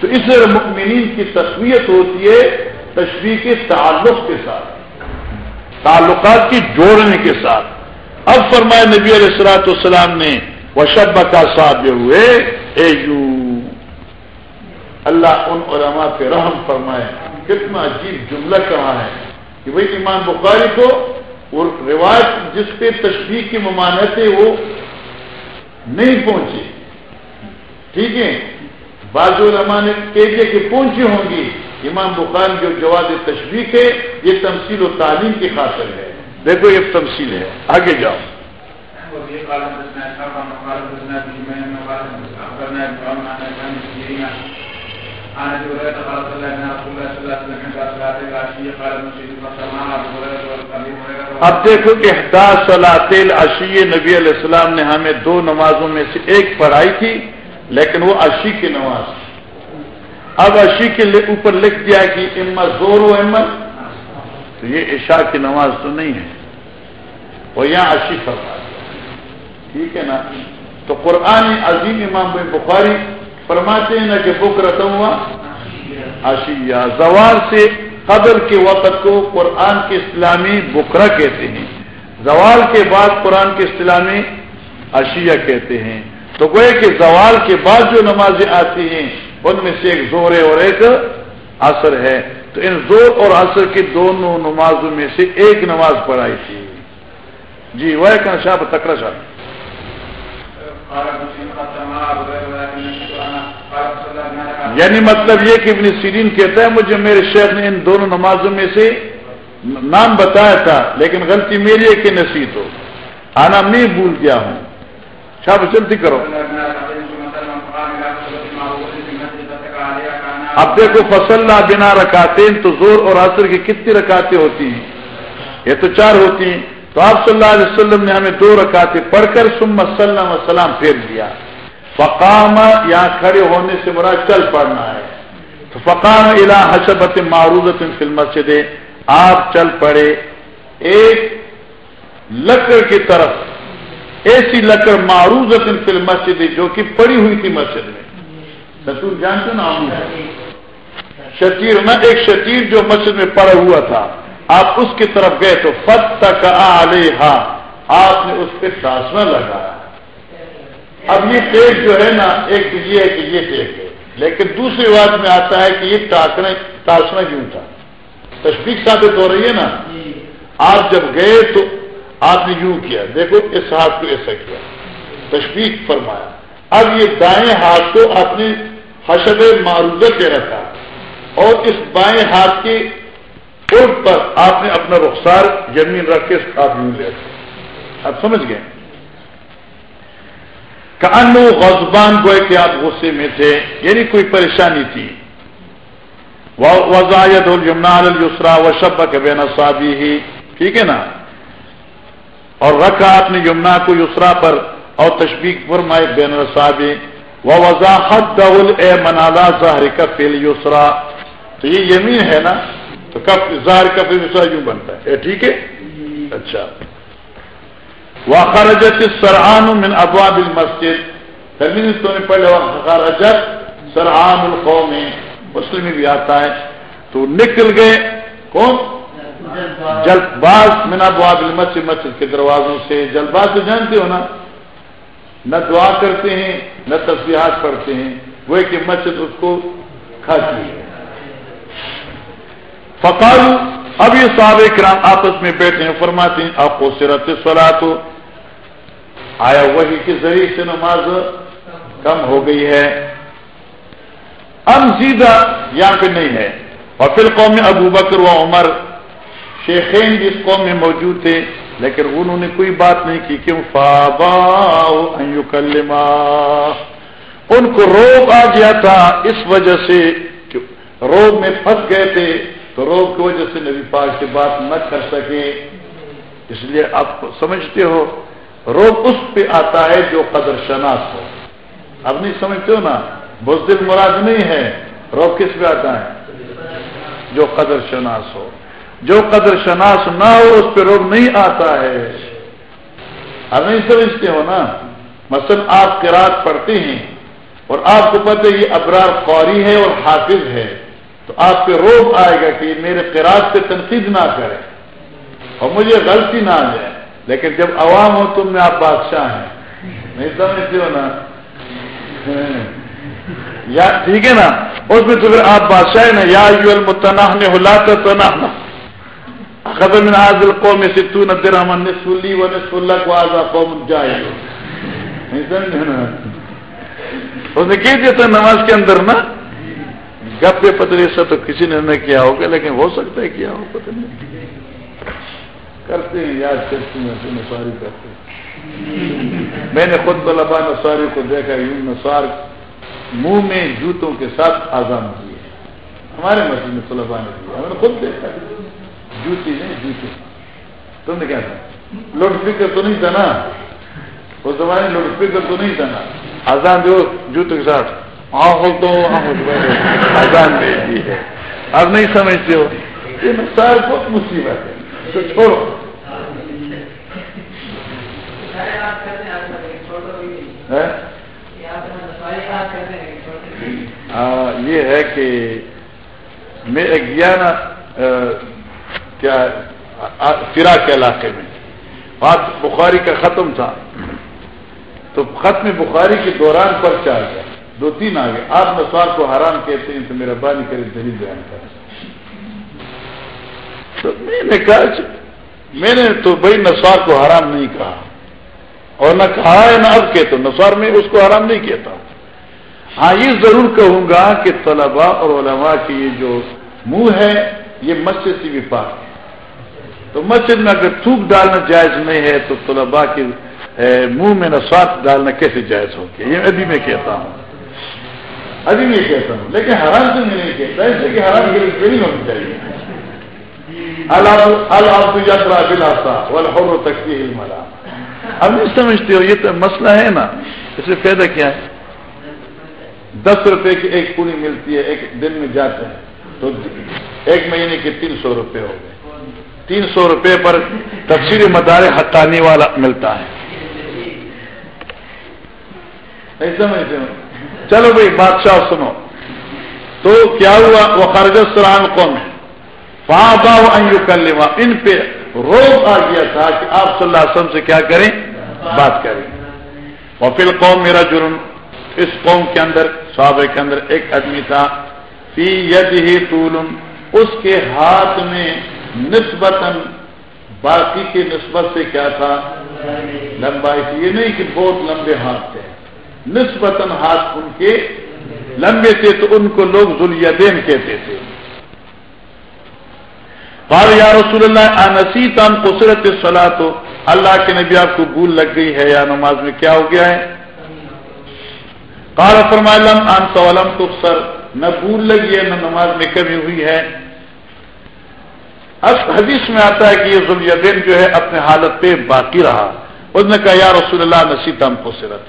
تو اس طرح مکمنین کی تصویت ہوتی ہے تشریح کے تعلق کے ساتھ۔ تعلقات کی جوڑنے کے ساتھ۔ اب فرمائے نبی علیہ السلاۃ والسلام نے وشب کا ساتھ ہوئے اے یو اللہ ان علماء پہ رحم فرمائے. کتنا عجیب جملہ کہاں ہے کہ بھائی ایمان بخاری کو اور روایت جس پہ تشریح کی ممانت ہے وہ نہیں پہنچی ٹھیک ہے؟ بعض علماء نے کہتے کہ پہنچی ہوں گی امام بخار جو جواب تشریح ہے، یہ تمثیل و تعلیم کی خاطر ہے. دیکھو، یہ تمثیل ہے. آگے جاؤ. اب دیکھو کہ احداث صلاحل اشی نبی علیہ السلام نے ہمیں دو نمازوں میں سے ایک پڑھائی تھی، لیکن وہ اشی کی نماز اب اشی کے اوپر لکھ دیا کہ اما زور و احمد تو یہ عشاء کی نماز تو نہیں ہے۔ وہ یہاں اشی فرما ٹھیک ہے نا؟ تو قرآن عظیم امام بخاری فرماتے ہیں نا کہ بک رتم ہوا اشیا زوال سے قبل کے وقت کو قرآن کے اسلامی بکرا کہتے ہیں۔ زوال کے بعد قرآن کے اسلامی اشیہ کہتے ہیں۔ تو گوئے کہ زوال کے بعد جو نمازیں آتی ہیں، ان میں سے ایک زور ہے اور ایک اثر ہے۔ تو ان زور اور اثر کی دونوں نمازوں میں سے ایک نماز پڑھائی تھی۔ جی وہ کہاں شاہ تکرا شاہ۔ یعنی مطلب یہ کہ ابن سیرین کہتا ہے، مجھے میرے شیخ نے ان دونوں نمازوں میں سے نام بتایا تھا، لیکن غلطی میری ہے کہ نصیحت ہو۔ آنا میں بھول گیا ہوں۔ شاہ جلدی کرو۔ اب دیکھو، فصل بنا رکھاتے تو زور اور عصر کی کتنی رکاتے ہوتی ہیں؟ یہ تو چار ہوتی ہیں۔ تو آپ صلی اللہ علیہ وسلم نے ہمیں دو رکاتے پڑھ کر سم سلم وسلام پھیر دیا فقام یہاں کھڑے ہونے سے برا چل پڑنا ہے۔ تو فقام الا حسبت معروضت فلم سے دے آپ چل پڑے ایک لکڑ کی طرف، ایسی لکڑ معروض فل مسجد جو کہ پڑی ہوئی تھی مسجد میں۔ ستور جانتے نا شتیر، میں ایک شتیر جو مسجد میں پڑا ہوا تھا۔ آپ اس کی طرف گئے تو فت تک آ آپ نے اس پہ ٹاسنا لگایا۔ اب یہ پیٹ جو ہے نا، ایک یہ ہے کہ یہ پیٹ ہے۔ لیکن دوسری بات میں آتا ہے کہ یہ ٹاسنا کیوں تھا۔ تشبیق ثابت ہو رہی ہے نا؟ آپ جب گئے تو آپ نے یوں کیا۔ دیکھو، اس ہاتھ کو ایسا کیا۔ تشویق فرمایا۔ اب یہ دائیں ہاتھ کو اپنے حشب معروضہ کے رکھا اور اس بائیں ہاتھ کے پور پر آپ نے اپنا رخسار زمین رکھ کے آپ یوں لے آپ سمجھ گئے؟ کانو غزبان گوئے کہ آپ غصے میں تھے یعنی کوئی پریشانی تھی۔ وزایت الجمنا السرا و شب کے بے نصابی ہی ٹھیک ہے نا؟ اور رکھا اپنے یمنا کو یسرا پر اور تشبیق فرمائے بین صاحب و وضاحت دول اے منالا ظاہر کف یسرا تو یہ یمین ہے نا؟ تو کف ظاہر کف یسرا یوں بنتا ہے۔ ٹھیک ہے؟ اچھا۔ وہ خرجت سرعان من ابواب المسجد۔ فیمنسٹوں نے پہلے خرجت سرعان القوم مسلم بھی آتا ہے۔ تو نکل گئے کون؟ جلد باز منا بواب مسجد مسجد کے دروازوں سے۔ جلد باز تو جانتے ہو نا؟ نہ دعا کرتے ہیں، نہ تصویرات پڑھتے ہیں۔ وہ کہ مسجد اس کو کھاتی ہے۔ فقال اب یہ صحابہ کرام آپس میں بیٹھے ہیں، فرماتے ہیں، آپ کو سرت سلا تو آیا وہی کے ذریعے سے نماز کم ہو گئی ہے؟ ام سیدھا یہاں پہ نہیں ہے۔ اور پھر قوم ابو بکر و عمر، شیخین جس قوم میں موجود تھے، لیکن انہوں نے کوئی بات نہیں کی کیوں فابا کلما ان کو روگ آ گیا تھا اس وجہ سے روگ میں پھنس گئے تھے۔ تو روب کی وجہ سے نبی پاک سے بات نہ کر سکے اس لیے آپ سمجھتے ہو، روب اس پہ آتا ہے جو قدر شناس ہو۔ اب نہیں سمجھتے ہو نا؟ بزدل مراد نہیں ہے۔ روب کس پہ آتا ہے؟ جو قدر شناس ہو۔ جو قدر شناس نہ ہو، اس پہ روب نہیں آتا ہے۔ اب نہیں سمجھتے ہو نا؟ مثلا آپ کراط پڑھتے ہیں اور آپ کو پتہ یہ ابرار قوری ہے اور حافظ ہے۔ تو آپ پہ روب آئے گا کہ میرے قرآد پہ تنقید نہ کرے اور مجھے غلطی نہ آ جائے۔ لیکن جب عوام ہو تم میں آپ بادشاہ ہیں۔ نہیں سمجھتے ہو نا؟ یا ٹھیک ہے نا؟ اس میں تو پھر آپ بادشاہ نا؟ یا یو المتناح نے ہلا تو ختم حاضل قوم سے تو نہ تیرا من نسلی و نسف اللہ کو آزا قوم جائے نہیں سمجھے نا؟ اس نے کہہ دیا تھا نماز کے اندر نا؟ گپے پتری سے تو کسی نے نہ کیا ہوگا، لیکن ہو سکتا ہے کیا ہو پتہ نہیں۔ کرتے ہیں، یاد کرتے ہیں نسواری کرتے ہیں۔ میں نے خود طلبا نسواری کو دیکھا، یوں نسوار منہ میں جوتوں کے ساتھ آزان کی ہے۔ ہمارے مسجد میں طلبا نے کیا ہم نے خود دیکھا۔ جوتی نہیں جوتے تم نے کیا تھا لاؤڈ اسپیکر تو نہیں تھا نا؟ اس زمانے لاؤڈ اسپیکر تو نہیں تھا نا۔ آزان دو جوتوں کے ساتھ۔ تو آزان دے دی ہے۔ اب نہیں سمجھتے ہو؟ یہ نقصان بہت مصیبت ہے۔ تو چھوڑو۔ ہاں، یہ ہے کہ میں گیا نا کیا فرا کے علاقے میں۔ بات بخاری کا ختم تھا۔ تو ختم بخاری کے دوران پر چاہ گیا۔ دو تین آ گئے آپ نسوار کو حرام کہتے ہیں تو میرا بانی کرے دلیل بیان کر۔ تو میں نے کہا جی، میں نے تو بھائی نسوار کو حرام نہیں کہا۔ اور نہ کہا ہے نہ اب کہتا نسوار میں اس کو حرام نہیں کہتا۔ ہاں یہ ضرور کہوں گا کہ طلباء اور علماء کی یہ جو منہ ہے، یہ مسجد سے بھی پاک ہے۔ تو مسجد میں اگر تھوک ڈالنا جائز نہیں ہے، تو طلباء کی منہ میں نسوار ڈالنا کیسے جائز ہو گیا؟ یہ ابھی میں کہتا ہوں۔ ابھی میں کہتا ہوں، لیکن حرام سے میں نہیں کہتا اس لیے کہ حرام کے لیے نہیں ہونی چاہیے۔ اللہ یاترا بلاسا والحر تکتی علم اب نہیں سمجھتے ہو، یہ تو مسئلہ ہے نا، اس سے فائدہ کیا ہے؟ دس روپے کی ایک پوری ملتی ہے، ایک دن میں جاتے ہیں۔ تو ایک مہینے کے تین سو روپے ہو گئے۔ تین سو روپے پر تفصیلی مدارے ہٹانے والا ملتا ہے۔ ایسا سمجھتے ہو چلو بھائی، بادشاہ سنو۔ تو کیا ہوا؟ وہ خرج سران کون پاں باؤ انجو کر ان پہ روز آ گیا تھا کہ آپ صلی اللہ علیہ وسلم سے کیا کریں؟ بات کریں۔ اور پھر قوم میرا جرم اس قوم کے اندر، صحابہ کے اندر ایک آدمی تھا۔ فی ید ہی طول۔ اس کے ہاتھ میں نسبتاً باقی کی نسبت سے کیا تھا؟ لمبائی تھی یہ نہیں کہ بہت لمبے ہاتھ تھے۔ نسبتاً ہاتھ ان کے لمبے تھے تو ان کو لوگ ذلیدین کہتے تھے۔ قال یا رسول اللہ انسی تم قصرت سلا تو اللہ کے نبی آپ کو بھول لگ گئی ہے یا نماز میں کیا ہو گیا ہے؟ قال فرمائلم ان سولم تو سر نہ بھول لگی ہے، نہ نماز میں کمی ہوئی ہے۔ اب حدیث میں آتا ہے کہ یہ ذلیدین جو ہے اپنے حالت پہ باقی رہا۔ اس نے کہا، یا رسول اللہ نسی تم قصرت۔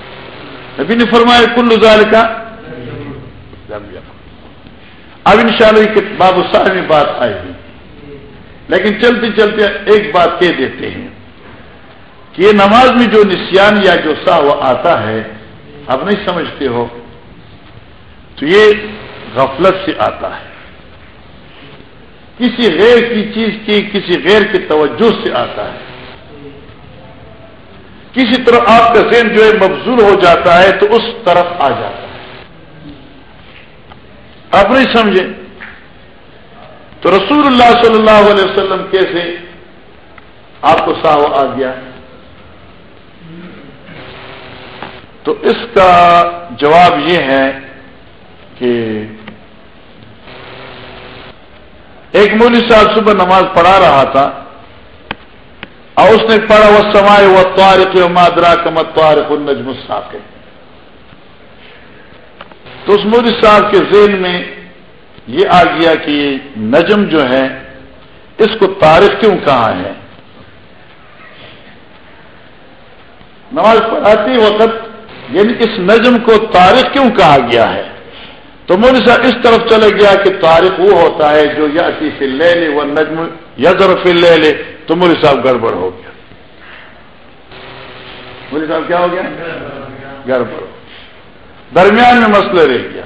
نبی نے فرمایا کل ذال کا اب ان شاء اللہ باب صاحب میں بات آئے گی لیکن چلتے چلتے ایک بات کہہ دیتے ہیں کہ یہ نماز میں جو نسیان یا جو سا وہ آتا ہے اب نہیں سمجھتے ہو، تو یہ غفلت سے آتا ہے۔ کسی غیر کی چیز کی، کسی غیر کی توجہ سے آتا ہے۔ کسی طرح آپ کا ذہن جو ہے مبزول ہو جاتا ہے تو اس طرف آ جاتا ہے۔ آپ نہیں سمجھے تو رسول اللہ صلی اللہ علیہ وسلم کیسے؟ آپ کو ساو آ گیا۔ تو اس کا جواب یہ ہے کہ ایک مولوی صاحب صبح نماز پڑھا رہا تھا۔ اور اس نے پڑھا وہ سمائے وہ تارق مادرا کمت تارق النجم الساق تو اس مولوی صاحب کے ذہن میں یہ آ گیا کہ یہ نجم جو ہے، اس کو تاریخ کیوں کہا ہے؟ نماز پڑھاتے وقت یعنی اس نجم کو تاریخ کیوں کہا گیا ہے؟ تو مودی صاحب اس طرف چلے گیا کہ تاریخ وہ ہوتا ہے جو یا فی لے لے وہ نجم یا ضرور لے لے تو مودی صاحب گڑبڑ ہو گیا۔ مودی صاحب کیا ہو گیا؟ گڑبڑ۔ درمیان میں مسئلہ رہ گیا۔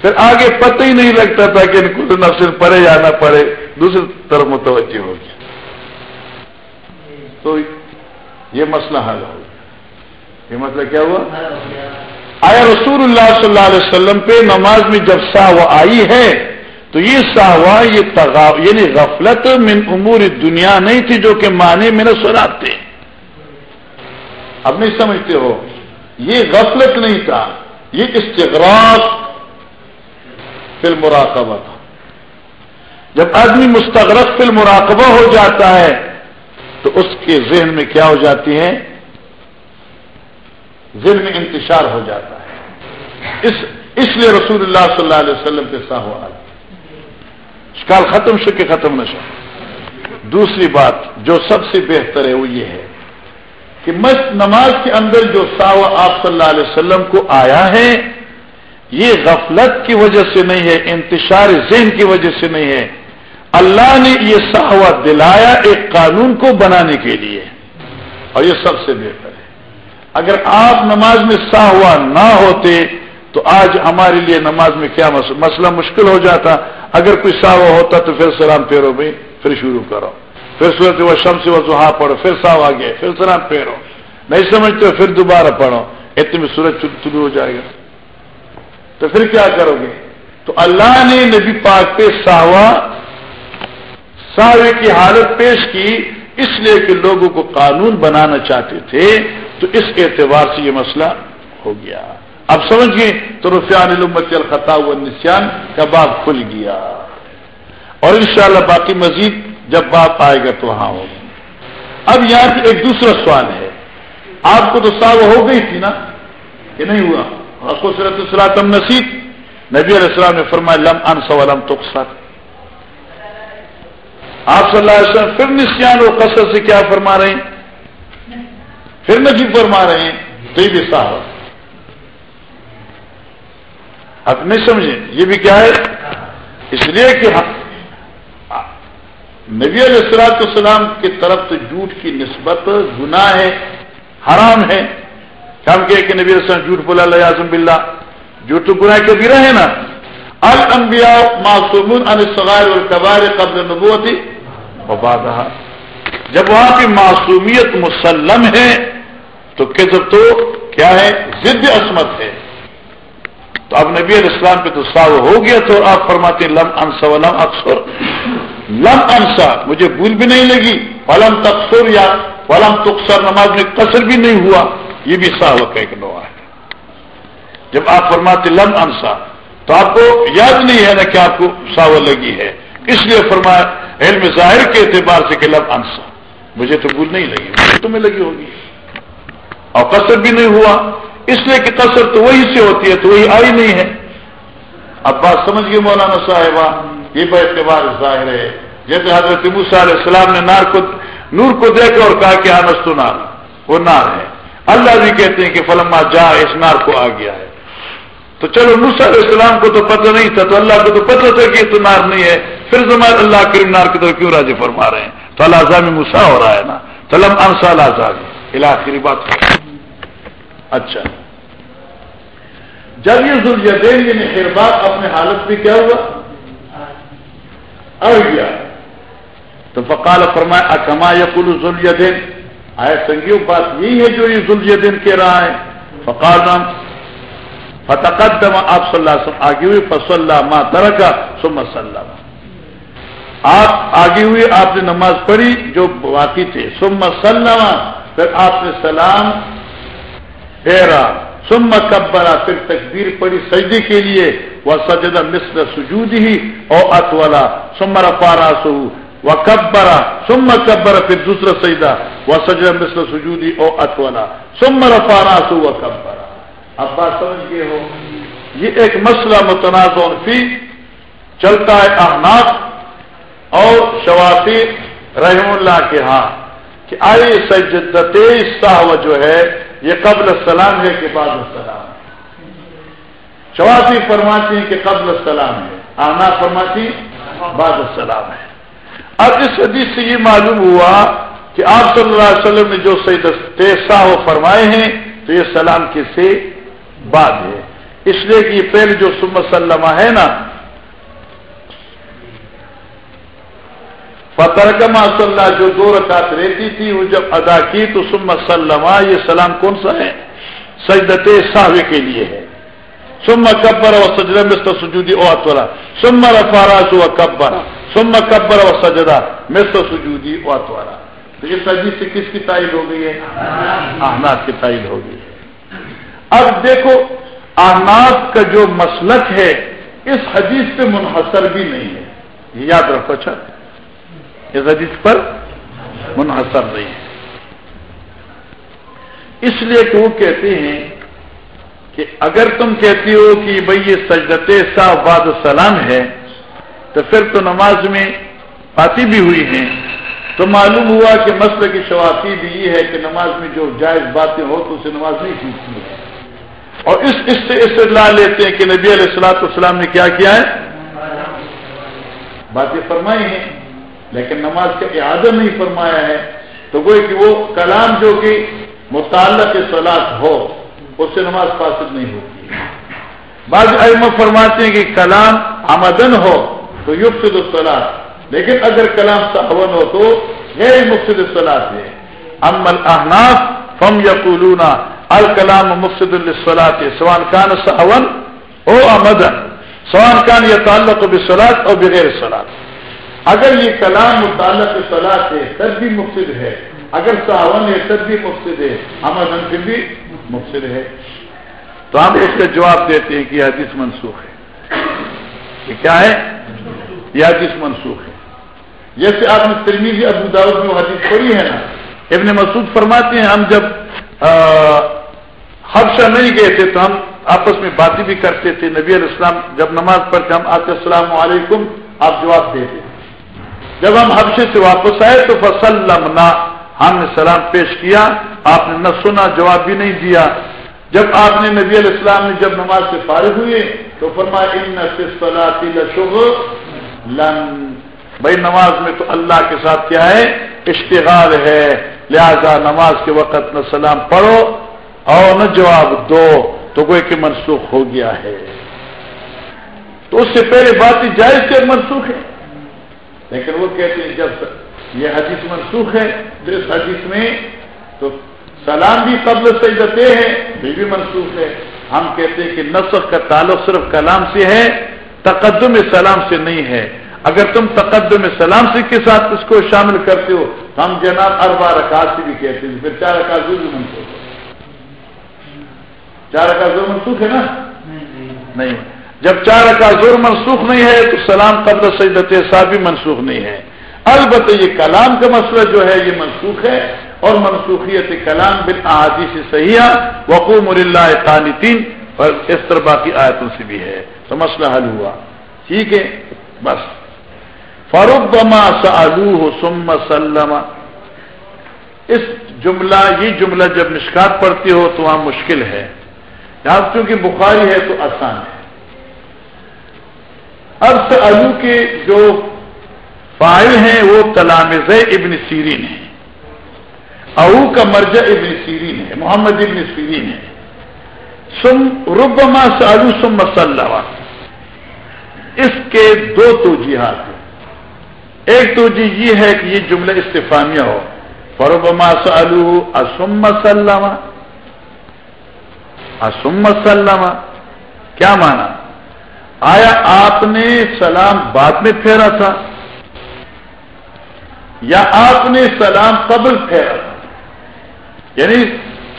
پھر آگے پتہ ہی نہیں لگتا تھا کہ ان کو نفس پڑے یا نہ پڑے دوسری طرف متوجہ ہو گیا۔ تو یہ مسئلہ حل ہو گیا۔ یہ مسئلہ کیا ہوا؟ آیا رسول اللہ صلی اللہ علیہ وسلم پہ نماز میں جب ساو آئی ہے تو یہ ساوا، یہ تغاو یعنی غفلت من امور دنیا نہیں تھی جو کہ معنی میں نے سناتے اب نہیں سمجھتے ہو؟ یہ غفلت نہیں تھا، یہ استغراق فی المراقبہ تھا۔ جب آدمی مستغرق فی المراقبہ ہو جاتا ہے، تو اس کے ذہن میں کیا ہو جاتی ہے؟ ذہن میں انتشار ہو جاتا ہے۔ اس اس لیے رسول اللہ صلی اللہ علیہ وسلم کے ساہو آ شکال ختم شکے ختم نشا دوسری بات جو سب سے بہتر ہے وہ یہ ہے کہ نماز کے اندر جو ساوا آپ صلی اللہ علیہ وسلم کو آیا ہے، یہ غفلت کی وجہ سے نہیں ہے، انتشار ذہن کی وجہ سے نہیں ہے۔ اللہ نے یہ ساوا دلایا ایک قانون کو بنانے کے لیے۔ اور یہ سب سے بہتر ہے۔ اگر آپ نماز میں ساہوا نہ ہوتے تو آج ہمارے لیے نماز میں کیا مسئلہ مشکل ہو جاتا؟ اگر کوئی ساوا ہوتا تو پھر سلام پھیرو بھائی، پھر شروع کرو۔ پھر صورت وہ شم سے وہ زحا پڑھو، پھر ساو آگے، پھر سلام پھیرو۔ نہیں سمجھتے پھر دوبارہ پڑھو۔ اتنے میں سورج شروع ہو جائے گا۔ تو پھر کیا کرو گے؟ تو اللہ نے نبی پاک پہ ساوا، ساوے کی حالت پیش کی، اس لیے کہ لوگوں کو قانون بنانا چاہتے تھے، تو اس اعتبار سے یہ مسئلہ ہو گیا۔ اب سمجھ گئے تو رفیان علومت الخطا و نسان کا باب کھل گیا۔ اور انشاءاللہ باقی مزید جب باپ آئے گا تو وہاں ہوگا اب یہاں پہ ایک دوسرا سوال ہے۔ آپ کو تو ساو ہو گئی تھی نا کہ نہیں ہوا؟ ہاں، خصرت السلام نصیب نبی علیہ السلام نے فرمایا، لم ان سولم تو آپ صلی اللہ علیہ وسلم پھر نسیان و قصر سے کیا فرما رہے ہیں؟ پھر نفی فرما رہے ہیں۔ تو یہ بھی صاحب اب نہیں سمجھے یہ بھی کیا ہے؟ اس لیے کہ نبی علیہ السلاط السلام کی طرف تو جھوٹ کی نسبت گناہ ہے، حرام ہے۔ ہم کہ نبی علیہ السلام جھوٹ بولا اللہ اعظم بلّہ جھوٹ تو گناہ کے گرا ہے نا۔ الانبیاء معصومون عن الصغائر والکبائر قبل نبوتی وبعدها جب وہاں کی معصومیت مسلم ہے، تو کذب تو کیا ہے؟ ضد عصمت ہے۔ تو اب نبی علیہ السلام پہ تو ساو ہو گیا تو آپ فرماتے لم انسا ولم اکثر۔ لم انسا، مجھے بھول بھی نہیں لگی۔ ولم تقصر یا ولم تقصر نماز میں قصر بھی نہیں ہوا۔ یہ بھی ساو کا ایک نوع ہے۔ جب آپ فرماتے لم انسا، تو آپ کو یاد نہیں ہے نا کہ آپ کو ساو لگی ہے۔ اس لیے فرمایا، علم ظاہر کے اعتبار سے کہ لب انسا۔ مجھے تو بھول نہیں لگی، مجھے تمہیں لگی ہوگی۔ اور قصر بھی نہیں ہوا۔ اس لیے کہ قصر تو وہی سے ہوتی ہے، تو وہی آئی نہیں ہے۔ اب بات سمجھ گئے مولانا صاحبہ؟ یہ بے اعتبار ظاہر ہے۔ جیسے حضرت موسیٰ علیہ السلام نے نار کو نور کو دیکھا اور کہا کہ آنس تو نار، وہ نار ہے۔ اللہ بھی کہتے ہیں کہ فلما جا اس نار کو آ گیا ہے۔ تو چلو نسا علیہ السلام کو تو پتہ نہیں تھا، تو اللہ کو تو پتہ تھا کہ یہ تو نار نہیں ہے۔ پھر زمان اللہ کریم نار کی طرف کیوں راضی فرما رہے ہیں؟ تو اللہ میں مسا ہو رہا ہے نا۔ تلم انسا اللہ آخری بات۔ اچھا۔ جب یہ ذریعین یعنی حربات اپنے حالت میں کیا ہوا؟ اڑ گیا۔ تو فقال فرمایا اکما یا کل آئے سنگیو بات یہی ہے جو یہ ذریعین کہہ رہا ہے؟ فقال نام فتقدم، آپ صلی اللہ علیہ وسلم آگے ہوئی فص اللہ ماں ترکا سم سلم۔ آپ آگے ہوئی آپ نے نماز پڑھی جو باقی تھے سم سلم۔ پھر آپ نے سلام پھیرا سم کبرا پھر تکبیر پڑی سجدے کے لیے۔ وہ سجدہ مصر سجود ہی او ات والا سمر پارا سو وہ کبرا سم پھر دوسرا سجدہ۔ وہ سجدہ مصر سجودی او ات والا سمر پارا سو وہ کبرا اب بات سمجھ گئے ہو؟ یہ ایک مسئلہ متنازع فی چلتا ہے احناف اور شوافی رحم اللہ کے ہاں کہ آئی سجدت صاحب جو ہے۔ یہ قبل السلام ہے کہ بعد السلام ہے۔ شوافی فرماتی ہیں کہ قبل السلام ہے۔ آنا فرماتی بعد السلام ہے۔ اب اس حدیث سے یہ معلوم ہوا کہ آپ صلی اللہ علیہ وسلم نے جو سید و فرمائے ہیں، تو یہ سلام کے سے؟ بعد ہے۔ اس لیے کہ یہ پہلے جو سمت سلمہ ہے نا فترکما صلی اللہ جو دو رکعت رہتی تھی، وہ جب ادا کی تو سمت سلمہ یہ سلام کون سا ہے؟ سجدت صاحب کے لیے ہے۔ سم کبر و سجدہ مستر سجودی او اتورا سم رفاراس و کبر۔ سم کبر و سجدہ مستر سجودی او اتورا تو اس حدیث سے کس کی تائید ہو گئی ہے؟ احناف کی تائید ہو گئی ہے۔ اب دیکھو، احناف کا جو مسلک ہے، اس حدیث پہ منحصر بھی نہیں ہے۔ یہ یاد رکھو اچھا؟ اس حدیث پر منحصر نہیں ہے۔ اس لیے کہ وہ کہتے ہیں کہ اگر تم کہتی ہو کہ بھئی یہ سجدت صاحب بعد السلام ہے، تو پھر تو نماز میں پاتی بھی ہوئی ہیں۔ تو معلوم ہوا کہ مسئلہ کی شوافی بھی یہ ہے کہ نماز میں جو جائز باتیں ہو تو اسے نماز نہیں کھینچتی ہے اور اس اس سے اس لیتے ہیں کہ نبی علیہ السلاط والسلام نے کیا کیا ہے؟ باتیں فرمائی ہیں۔ لیکن نماز کا اعادہ نہیں فرمایا ہے تو کوئی کہ وہ کلام جو کہ متعلق سلاد ہو، اس سے نماز فاسد نہیں ہوتی بعض علم فرماتے ہیں کہ کلام آمدن ہو تو یقصد الصلاح لیکن اگر کلام صحون ہو تو غیر مقصد الصلاح ہے۔ ام الاحناف فم یقولون الکلام مقصد الصلاح سوان کان صحون او آمدن سوان کان یہ تعلق بسلاط اور بغیر سلاد اگر یہ کلام متعلق صلاح ہے تب بھی مقصد ہے، اگر صاون ہے تب بھی مقصد ہے آمدن پھر بھی مقصد ہے۔ تو ہم اس کا جواب دیتے ہیں کہ یہ حدیث منسوخ ہے۔ یہ کیا ہے؟ یہ حدیث منسوخ ہے۔ جیسے آپ نے ترمیزی ابو داود میں حدیث پڑھی ہے نا، ابن مسعود فرماتے ہیں، ہم جب حبشہ نہیں گئے تھے تو ہم آپس میں باتیں بھی کرتے تھے۔ نبی علیہ السلام جب نماز پڑھتے، ہم آتے، السلام علیکم، آپ جواب دیتے۔ جب ہم حبشے سے واپس آئے تو فصل ہم نے سلام پیش کیا، آپ نے نہ سنا، جواب بھی نہیں دیا۔ جب آپ نے نبی علیہ السلام نے جب نماز سے فارغ ہوئے تو فرمایا لن. بھائی، نماز میں تو اللہ کے ساتھ کیا ہے؟ اشتغال ہے۔ لہذا نماز کے وقت نہ سلام پڑھو اور نہ جواب دو، تو کوئی کہ منسوخ ہو گیا ہے۔ تو اس سے پہلے بات ہی جائز کے منسوخ ہے۔ لیکن وہ کہتے ہیں جب یہ حدیث منسوخ ہے تو اس حدیث میں تو سلام بھی قبل سجدتے ہیں یہ بھی منسوخ ہے۔ ہم کہتے ہیں کہ نسخ کا تعلق صرف کلام سے ہے تقدم سلام سے نہیں ہے۔ اگر تم تقدم سلام سے کے ساتھ اس کو شامل کرتے ہو تو ہم جناب اربا رکعت سے بھی کہتے ہیں پھر چار رکعت بھی منسوخ ہے۔ چار رکعت منسوخ ہے نا؟ نہیں۔ جب چار کا زور منسوخ نہیں ہے تو سلام قبل سجدت صاحب بھی منسوخ نہیں ہے۔ البتہ یہ کلام کا مسئلہ جو ہے یہ منسوخ ہے اور منسوخیت کلام بن احادی سے صحیح وقوع اللہ قانتین اور اس طرح باقی آیتوں سے بھی ہے۔ تو مسئلہ حل ہوا۔ ٹھیک ہے؟ بس۔ فاروق بما سلو سم سلم۔ اس جملہ، یہ جملہ جب نشکات پڑتی ہو تو وہاں مشکل ہے۔ یہاں چونکہ بخاری ہے تو آسان ہے۔ اب آلو کے جو فائل ہیں وہ تلامز ابن سیرین ہے او کا مرجع ابن سیرین ہے محمد ابن سیرین ہے سم ربما سالو سم مسلح اس کے دو توجیحات ہیں۔ ایک توجہ یہ ہے کہ یہ جملہ استفامیہ ہو۔ فربما سالو اسم مسلم اسم مسلم کیا مانا آیا آپ نے سلام بعد میں پھیرا تھا؟ یا آپ نے سلام قبل پھیرا یعنی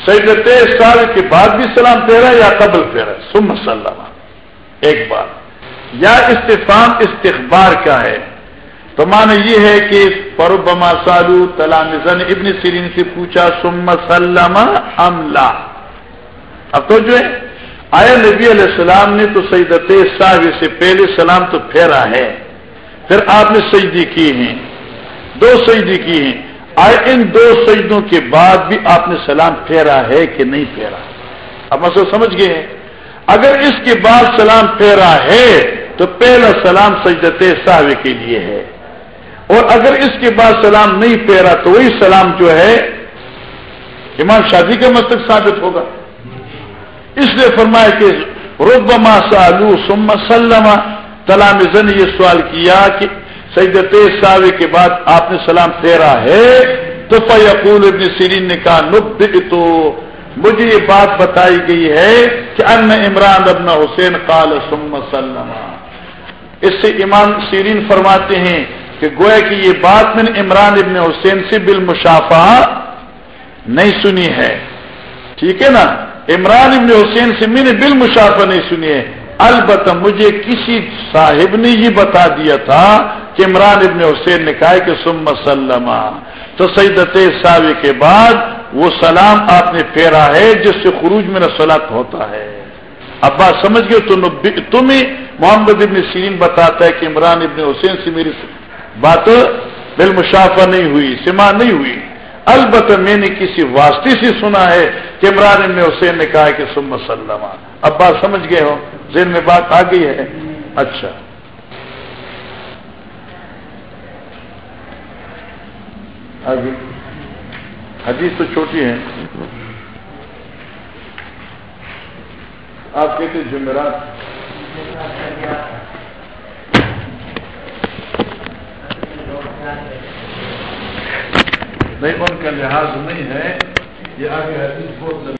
سیدت سال کے بعد بھی سلام پھیرا یا قبل پھیرا؟ سم سلام ایک بات یا استفام استخبار کا ہے. تو مانا یہ ہے کہ پروبما سالو تلامزن ابن سرین سے پوچھا سم سلم ام لا؟ اب تو جو ہے؟ آیا نبی علیہ السلام نے تو سیدت صاحب سے پہلے سلام تو پھیرا ہے، پھر آپ نے سجدی کی ہیں، دو سجدی کی ہیں۔ آئے ان دو سجدوں کے بعد بھی آپ نے سلام پھیرا ہے کہ نہیں پھیرا؟ اب مسئلہ سمجھ گئے ہیں؟ اگر اس کے بعد سلام پھیرا ہے تو پہلا سلام سجدت صاحب کے لیے ہے۔ اور اگر اس کے بعد سلام نہیں پھیرا تو وہی سلام جو ہے، امام شادی کا مستق ثابت ہوگا۔ اس لیے فرمایا کہ ربما سالو سم سلما تلام زن یہ سوال کیا کہ سیدت صاحب کے بعد آپ نے سلام پھیرا ہے؟ تو فیقول ابن سیرین نے کہا نب تو مجھے یہ بات بتائی گئی ہے کہ ان عمران ابن حسین قال سم سلما اس سے امام سیرین فرماتے ہیں کہ گویا کہ یہ بات میں نے عمران ابن حسین سے بالمشافہ نہیں سنی ہے۔ ٹھیک ہے نا؟ عمران ابن حسین سے میں نے بالمشافہ نہیں سنی ہے البتہ مجھے کسی صاحب نے یہ بتا دیا تھا کہ عمران ابن حسین نے کہا کہ سم سلم۔ تو سیدت صاحب کے بعد وہ سلام آپ نے پھیرا ہے جس سے خروج میں نسلات ہوتا ہے۔ اب بات سمجھ گئے تو تمہیں محمد ابن سیرین بتاتا ہے کہ عمران ابن حسین سے میری بات بالمشافہ نہیں ہوئی سما نہیں ہوئی۔ البتہ میں نے کسی واسطے سے سنا ہے کہ عمران ابن حسین نے کہا کہ سم سلم۔ اب بات سمجھ گئے ہو، ذہن میں بات آ گئی ہے۔ اچھا۔ آگے۔ حدیث تو چھوٹی ہے۔ آپ کہتے جمعرات۔ نہیں ان کا لحاظ نہیں ہے۔ یہ آگے حدیث بہت